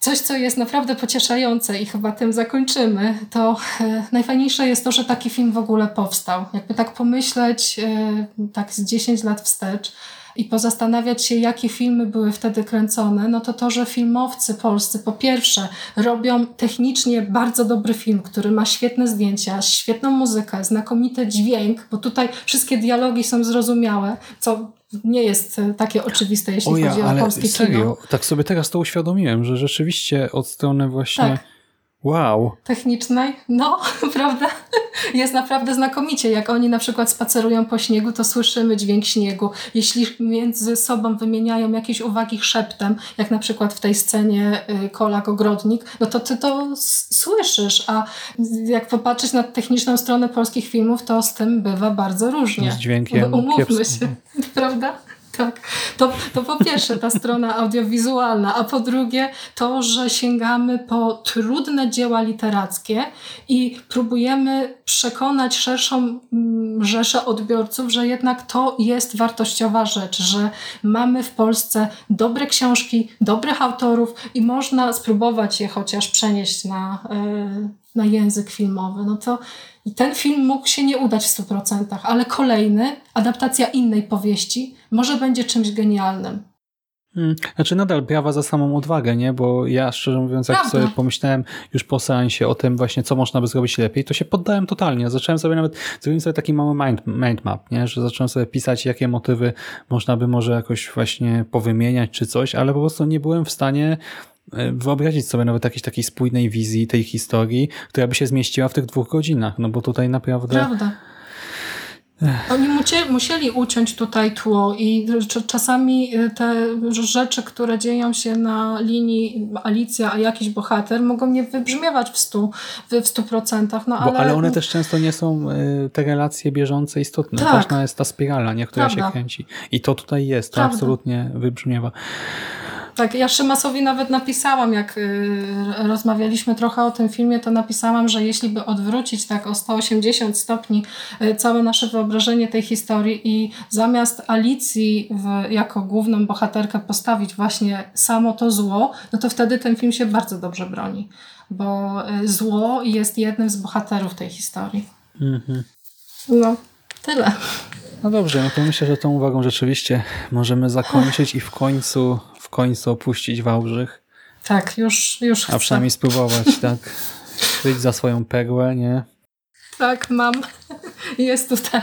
coś, co jest naprawdę pocieszające i chyba tym zakończymy, to e, najfajniejsze jest to, że taki film w ogóle powstał. Jakby tak pomyśleć, e, tak z 10 lat wstecz, i pozastanawiać się, jakie filmy były wtedy kręcone, no to to, że filmowcy polscy po pierwsze robią technicznie bardzo dobry film, który ma świetne zdjęcia, świetną muzykę, znakomity dźwięk, bo tutaj wszystkie dialogi są zrozumiałe, co nie jest e, takie oczywiste, jeśli O ja, chodzi o ale polskie serio, kino. tak sobie teraz to uświadomiłem, że rzeczywiście od strony właśnie Tak. Wow, Technicznej, no, prawda? Jest naprawdę znakomicie. Jak oni na przykład spacerują po śniegu, to słyszymy dźwięk śniegu. Jeśli między sobą wymieniają jakieś uwagi szeptem, jak na przykład w tej scenie y, Kolak Ogrodnik, no to ty to słyszysz, a jak popatrzeć na techniczną stronę polskich filmów, to z tym bywa bardzo różnie. z dźwiękiem Umówmy się, prawda? Tak. To, to po pierwsze ta strona audiowizualna, a po drugie to, że sięgamy po trudne dzieła literackie i próbujemy przekonać szerszą rzeszę odbiorców, że jednak to jest wartościowa rzecz, że mamy w Polsce dobre książki, dobrych autorów i można spróbować je chociaż przenieść na, yy, na język filmowy. No to i ten film mógł się nie udać w 100%, ale kolejny, adaptacja innej powieści, może będzie czymś genialnym. Hmm. Znaczy nadal brawa za samą odwagę, nie? Bo ja szczerze mówiąc, jak Prawda. sobie pomyślałem już po seansie o tym właśnie, co można by zrobić lepiej, to się poddałem totalnie. Zacząłem sobie nawet, zrobiłem sobie taki mały mind, mind map, nie? Że zacząłem sobie pisać, jakie motywy można by może jakoś właśnie powymieniać czy coś, ale po prostu nie byłem w stanie wyobrazić sobie nawet jakiejś takiej spójnej wizji tej historii, która by się zmieściła w tych dwóch godzinach, no bo tutaj naprawdę... Prawda. Oni musieli uciąć tutaj tło i cz- czasami y, te rzeczy, które dzieją się na linii Alicja, a jakiś bohater, mogą nie wybrzmiewać w stu, w, stu procentach, no Bo, ale... ale one też często nie są y, te relacje bieżące istotne. Tak. Ważna jest ta spirala, nie, która Prawda. się kręci. I to tutaj jest, to Prawda. absolutnie wybrzmiewa. Tak, ja Szymasowi nawet napisałam, jak y, rozmawialiśmy trochę o tym filmie, to napisałam, że jeśli by odwrócić tak o 180 stopni y, całe nasze wyobrażenie tej historii i zamiast Alicji w, jako główną bohaterkę postawić właśnie samo to zło, no to wtedy ten film się bardzo dobrze broni, bo y, zło jest jednym z bohaterów tej historii. Mhm. No, tyle. No dobrze, no to myślę, że tą uwagą rzeczywiście możemy zakończyć i w końcu, w końcu opuścić Wałbrzych, Tak, już, już chcę. a przynajmniej spróbować, tak, być za swoją perłę, nie? Tak, mam. Jest tutaj.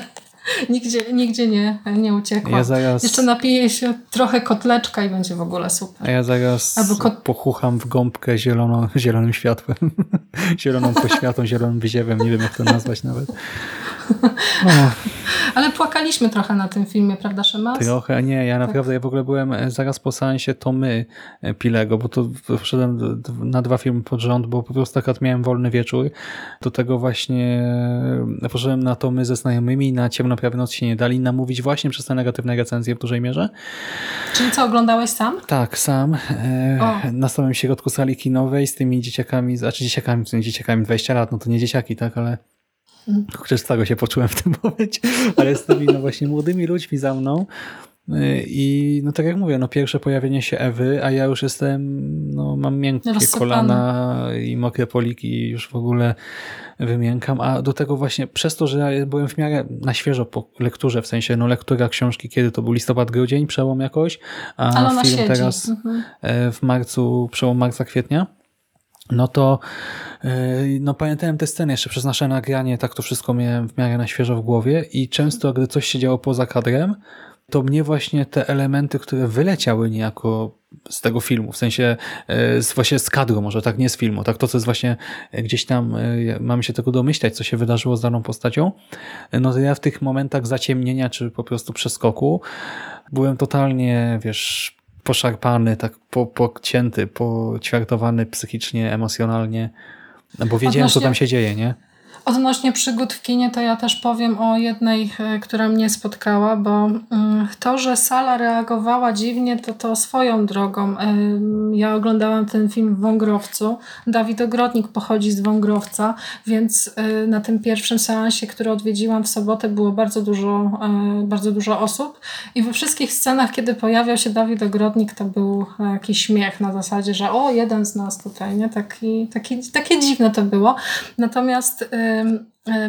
Nigdzie, nigdzie nie, nie uciekła. Ja zaraz, Jeszcze napiję się trochę kotleczka i będzie w ogóle super. a ja zaraz Albo kot- pochucham w gąbkę zieloną, zielonym światłem, zieloną poświatą, zielonym wyziewem, nie wiem jak to nazwać nawet. No, Ale płakaliśmy trochę na tym filmie, prawda, Szymas? Trochę, nie, Tak. ja naprawdę, ja w ogóle byłem e, zaraz po seansie To My e, Pilego, bo to wszedłem na dwa filmy pod rząd, bo po prostu akurat miałem wolny wieczór. Do tego właśnie e, poszedłem na To My ze znajomymi, na Ciemno Prawie Noc się nie dali namówić właśnie przez te negatywne recenzje w dużej mierze. Czyli co, oglądałeś sam? Tak, sam, O. na samym środku sali kinowej z tymi dzieciakami, znaczy dzieciakami, w sumie dzieciakami 20 lat, no to nie dzieciaki, tak, ale. Chociaż stago się poczułem w tym momencie, ale z tymi no właśnie młodymi ludźmi za mną y, i no tak jak mówię, no pierwsze pojawienie się Ewy, a ja już jestem, no mam miękkie Rozsypany. kolana i mokre poliki i już w ogóle wymiękam, a do tego właśnie przez to, że ja byłem w miarę na świeżo po lekturze, w sensie no lektura książki, kiedy to był listopad, grudzień, przełom jakoś, a film siedzi. teraz Mhm. e, w marcu, przełom marca, kwietnia, no to e, no pamiętałem te sceny jeszcze przez nasze nagranie, tak to wszystko miałem w miarę na świeżo w głowie i często, gdy coś się działo poza kadrem, to mnie właśnie te elementy, które wyleciały niejako z tego filmu, w sensie e, z, właśnie z kadru, może tak, nie z filmu, tak to, co jest właśnie e, gdzieś tam, mamy się tego domyślać, co się wydarzyło z daną postacią, no to ja w tych momentach zaciemnienia, czy po prostu przeskoku byłem totalnie, wiesz, poszarpany, tak po, pocięty, poćwiartowany psychicznie, emocjonalnie, no bo wiedziałem, co Odnośnie- tam się dzieje, nie? Odnośnie przygód w kinie, to ja też powiem o jednej, e, która mnie spotkała, bo mm, to, że sala reagowała dziwnie, to to swoją drogą. Ym, Ja oglądałam ten film w Wągrowcu. Dawid Ogrodnik pochodzi z Wągrowca, więc y, na tym pierwszym seansie, który odwiedziłam w sobotę, było bardzo dużo, bardzo dużo osób i we wszystkich scenach, kiedy pojawiał się Dawid Ogrodnik, to był jakiś śmiech na zasadzie, że o, jeden z nas tutaj, nie? Taki, taki, takie dziwne to było. Natomiast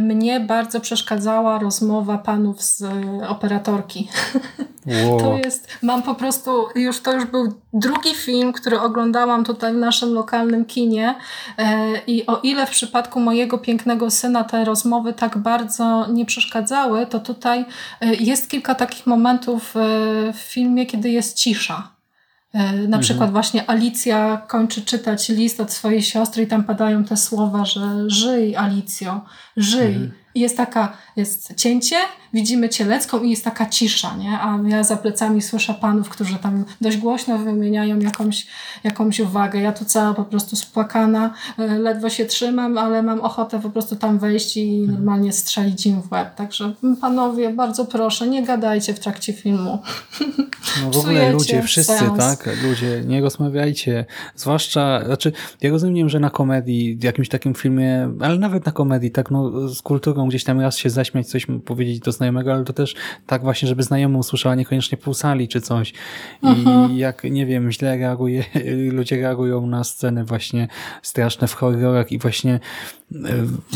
mnie bardzo przeszkadzała rozmowa panów z y, operatorki. Wow. To jest, mam po prostu, już to już był drugi film, który oglądałam tutaj w naszym lokalnym kinie e, i o ile w przypadku mojego pięknego syna te rozmowy tak bardzo nie przeszkadzały, to tutaj e, jest kilka takich momentów e, w filmie, kiedy jest cisza. E, Na przykład właśnie Alicja kończy czytać list od swojej siostry i tam padają te słowa, że żyj Alicjo, żyj. I jest taka, jest cięcie, widzimy Cielecką i jest taka cisza, nie? A ja za plecami słyszę panów, którzy tam dość głośno wymieniają jakąś, jakąś uwagę. Ja tu cała po prostu spłakana, e, ledwo się trzymam, ale mam ochotę po prostu tam wejść i normalnie strzelić im w łeb. Także panowie, bardzo proszę, nie gadajcie w trakcie filmu. No w ogóle ludzie, wszyscy, seans. tak? Ludzie, nie rozmawiajcie. Zwłaszcza, znaczy, ja rozumiem, że na komedii, w jakimś takim filmie, ale nawet na komedii, tak, no, z kulturą gdzieś tam raz się zaśmiać, coś powiedzieć do znajomego, ale to też tak właśnie, żeby znajomy usłyszała, niekoniecznie pół sali czy coś. I Mhm. jak, nie wiem, źle reaguje, ludzie reagują na sceny właśnie straszne w horrorach i właśnie e,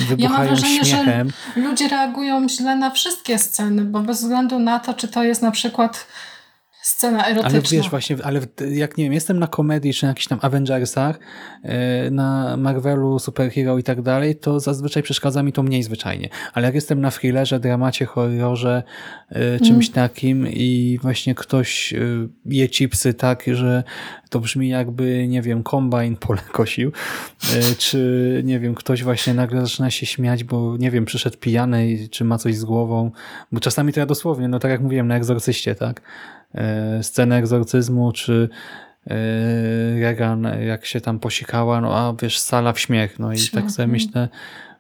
wybuchają wrażenie, że- śmiechem. Ludzie reagują źle na wszystkie sceny, bo bez względu na to, czy to jest na przykład scena erotyczna. Ale wiesz, właśnie, ale jak nie wiem, jestem na komedii czy na jakichś tam Avengersach, e, na Marvelu, superhero i tak dalej, to zazwyczaj przeszkadza mi to mniej zwyczajnie. Ale jak jestem na thrillerze, dramacie, horrorze, e, czymś Mm. takim i właśnie ktoś e, je chipsy tak, że to brzmi jakby, nie wiem, kombajn pole kosił, czy nie wiem, ktoś właśnie nagle zaczyna się śmiać, bo nie wiem, przyszedł pijany czy ma coś z głową, bo czasami to ja dosłownie, no tak jak mówiłem, na egzorcyście, tak? E, scenę egzorcyzmu, czy e, Regan, jak się tam posikała, no a wiesz, sala w śmiech, no i tak sobie no. myślę,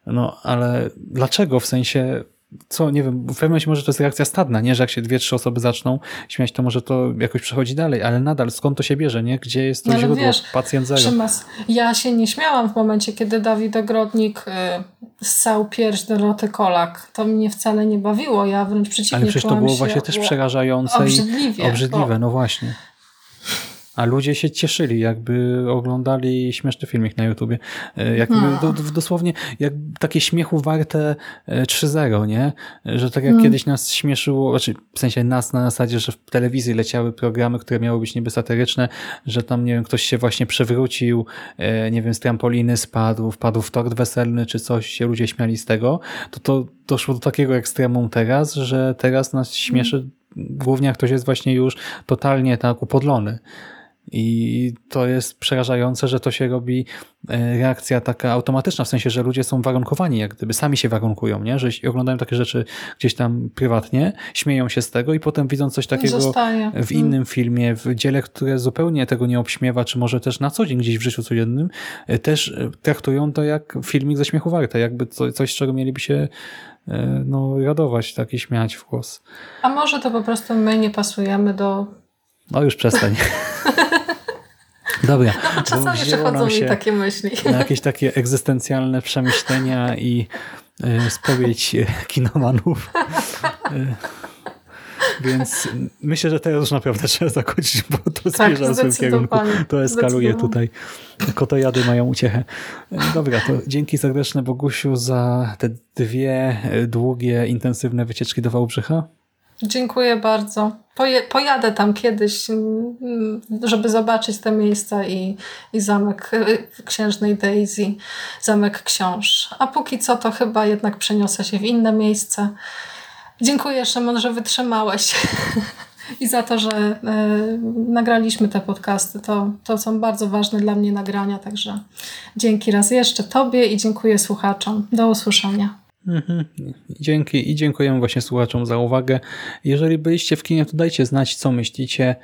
no ale dlaczego, w sensie, co, nie wiem, w pewnym momencie może to jest reakcja stadna, nie, że jak się dwie, trzy osoby zaczną śmiać, to może to jakoś przechodzi dalej, ale nadal, skąd to się bierze, nie, gdzie jest to No źródło, wiesz, pacjent zero. Szymas, ja się nie śmiałam w momencie, kiedy Dawid Ogrodnik y, ssał pierś Doroty Kolak. To mnie wcale nie bawiło. Ja wręcz przeciwnie Ale przecież to było właśnie też przerażające obrzydliwie, i obrzydliwe, no właśnie. A ludzie się cieszyli, jakby oglądali śmieszny filmik na YouTubie. E, Jakby No. do, do, dosłownie jak takie śmiechu warte e, 3-0, nie? Że tak jak Mm. kiedyś nas śmieszyło, znaczy w sensie nas na zasadzie, że w telewizji leciały programy, które miały być niby satyryczne, że tam, nie wiem, ktoś się właśnie przewrócił, e, nie wiem, z trampoliny spadł, wpadł w tort weselny czy coś, się ludzie śmiali z tego, to to doszło do takiego ekstremum teraz, że teraz nas śmieszy głównie jak ktoś jest właśnie już totalnie tak upodlony. I to jest przerażające, że to się robi e, reakcja taka automatyczna, w sensie, że ludzie są warunkowani, jak gdyby sami się warunkują, nie? że oglądają takie rzeczy gdzieś tam prywatnie, śmieją się z tego i potem widzą coś takiego Zostaje. w innym filmie, w dziele, które zupełnie tego nie obśmiewa, czy może też na co dzień gdzieś w życiu codziennym, e, też e, traktują to jak filmik ze śmiechu warte, jakby co, coś, z czego mieliby się no, radować, tak i śmiać w głos. A może to po prostu my nie pasujemy do... No już przestań. Dobra. Czasami przychodzą mi takie myśli. Na jakieś takie egzystencjalne przemyślenia i e, spowiedź e, kinomanów. E, Więc myślę, że teraz już naprawdę trzeba zakończyć, bo to Tak, zmierza w złym kierunku. To eskaluje tutaj. Kotojady mają uciechę. Dobra, to dzięki serdeczne Bogusiu za te dwie długie, intensywne wycieczki do Wałbrzycha. Dziękuję bardzo. Poje, pojadę tam kiedyś, mm, żeby zobaczyć te miejsca i, i zamek y, księżnej Daisy, zamek książ. A póki co to chyba jednak przeniosę się w inne miejsce. Dziękuję Szymon, że wytrzymałeś i za to, że y, nagraliśmy te podcasty. To, to są bardzo ważne dla mnie nagrania, także dzięki raz jeszcze Tobie i dziękuję słuchaczom. Do usłyszenia. Mhm. Dzięki i dziękujemy właśnie słuchaczom za uwagę. Jeżeli byliście w kinie, to dajcie znać, co myślicie.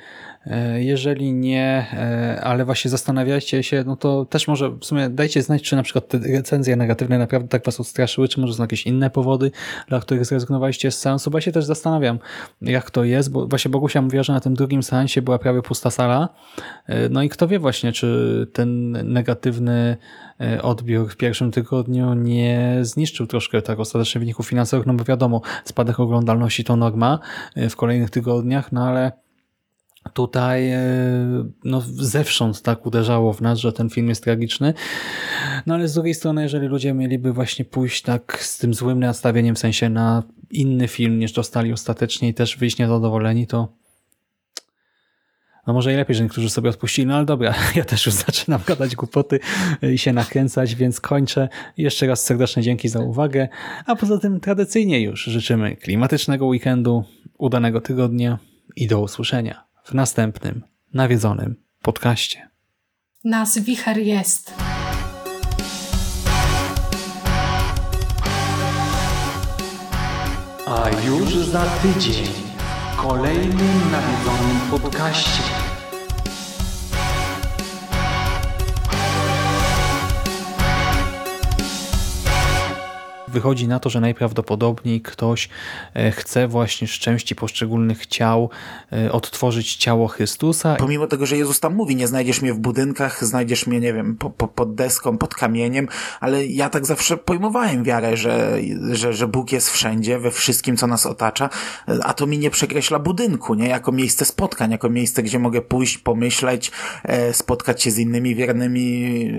E, Jeżeli nie, e, ale właśnie zastanawiacie się, no to też może w sumie dajcie znać, czy na przykład te recenzje negatywne naprawdę tak was odstraszyły, czy może są jakieś inne powody, dla których zrezygnowaliście z seansu, bo ja się też zastanawiam, jak to jest, bo właśnie Bogusia mówiła, że na tym drugim seansie była prawie pusta sala, E, no i kto wie właśnie, czy ten negatywny odbiór w pierwszym tygodniu nie zniszczył troszkę tak ostatecznie wyników finansowych, no bo wiadomo, spadek oglądalności to norma e, w kolejnych tygodniach, no ale tutaj e, no, zewsząd tak uderzało w nas, że ten film jest tragiczny. No ale z drugiej strony, jeżeli ludzie mieliby właśnie pójść tak z tym złym nastawieniem, w sensie na inny film niż dostali ostatecznie i też wyjść niezadowoleni, to no może i lepiej, że niektórzy sobie odpuścili, no ale dobra, ja też już zaczynam gadać głupoty i się nakręcać, więc kończę. Jeszcze raz serdeczne dzięki za uwagę, a poza tym tradycyjnie już życzymy klimatycznego weekendu, udanego tygodnia i do usłyszenia w następnym nawiedzonym podcaście. Nas wicher jest. A już za tydzień kolejnym nawiedzonym podcaście. Wychodzi na to, że najprawdopodobniej ktoś e, chce właśnie z części poszczególnych ciał e, odtworzyć ciało Chrystusa Pomimo tego, że Jezus tam mówi, nie znajdziesz mnie w budynkach, znajdziesz mnie, nie wiem, po, po, pod deską, pod kamieniem, ale ja tak zawsze pojmowałem wiarę, że, że, że Bóg jest wszędzie, we wszystkim, co nas otacza, a to mi nie przekreśla budynku, nie? Jako miejsce spotkań, jako miejsce, gdzie mogę pójść, pomyśleć, e, spotkać się z innymi wiernymi.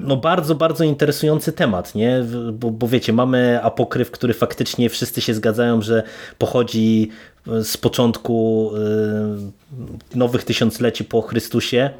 No bardzo, bardzo interesujący temat, nie? Bo, bo wiecie, mamy apokryf, który faktycznie wszyscy się zgadzają, że pochodzi z początku y, nowych tysiącleci po Chrystusie,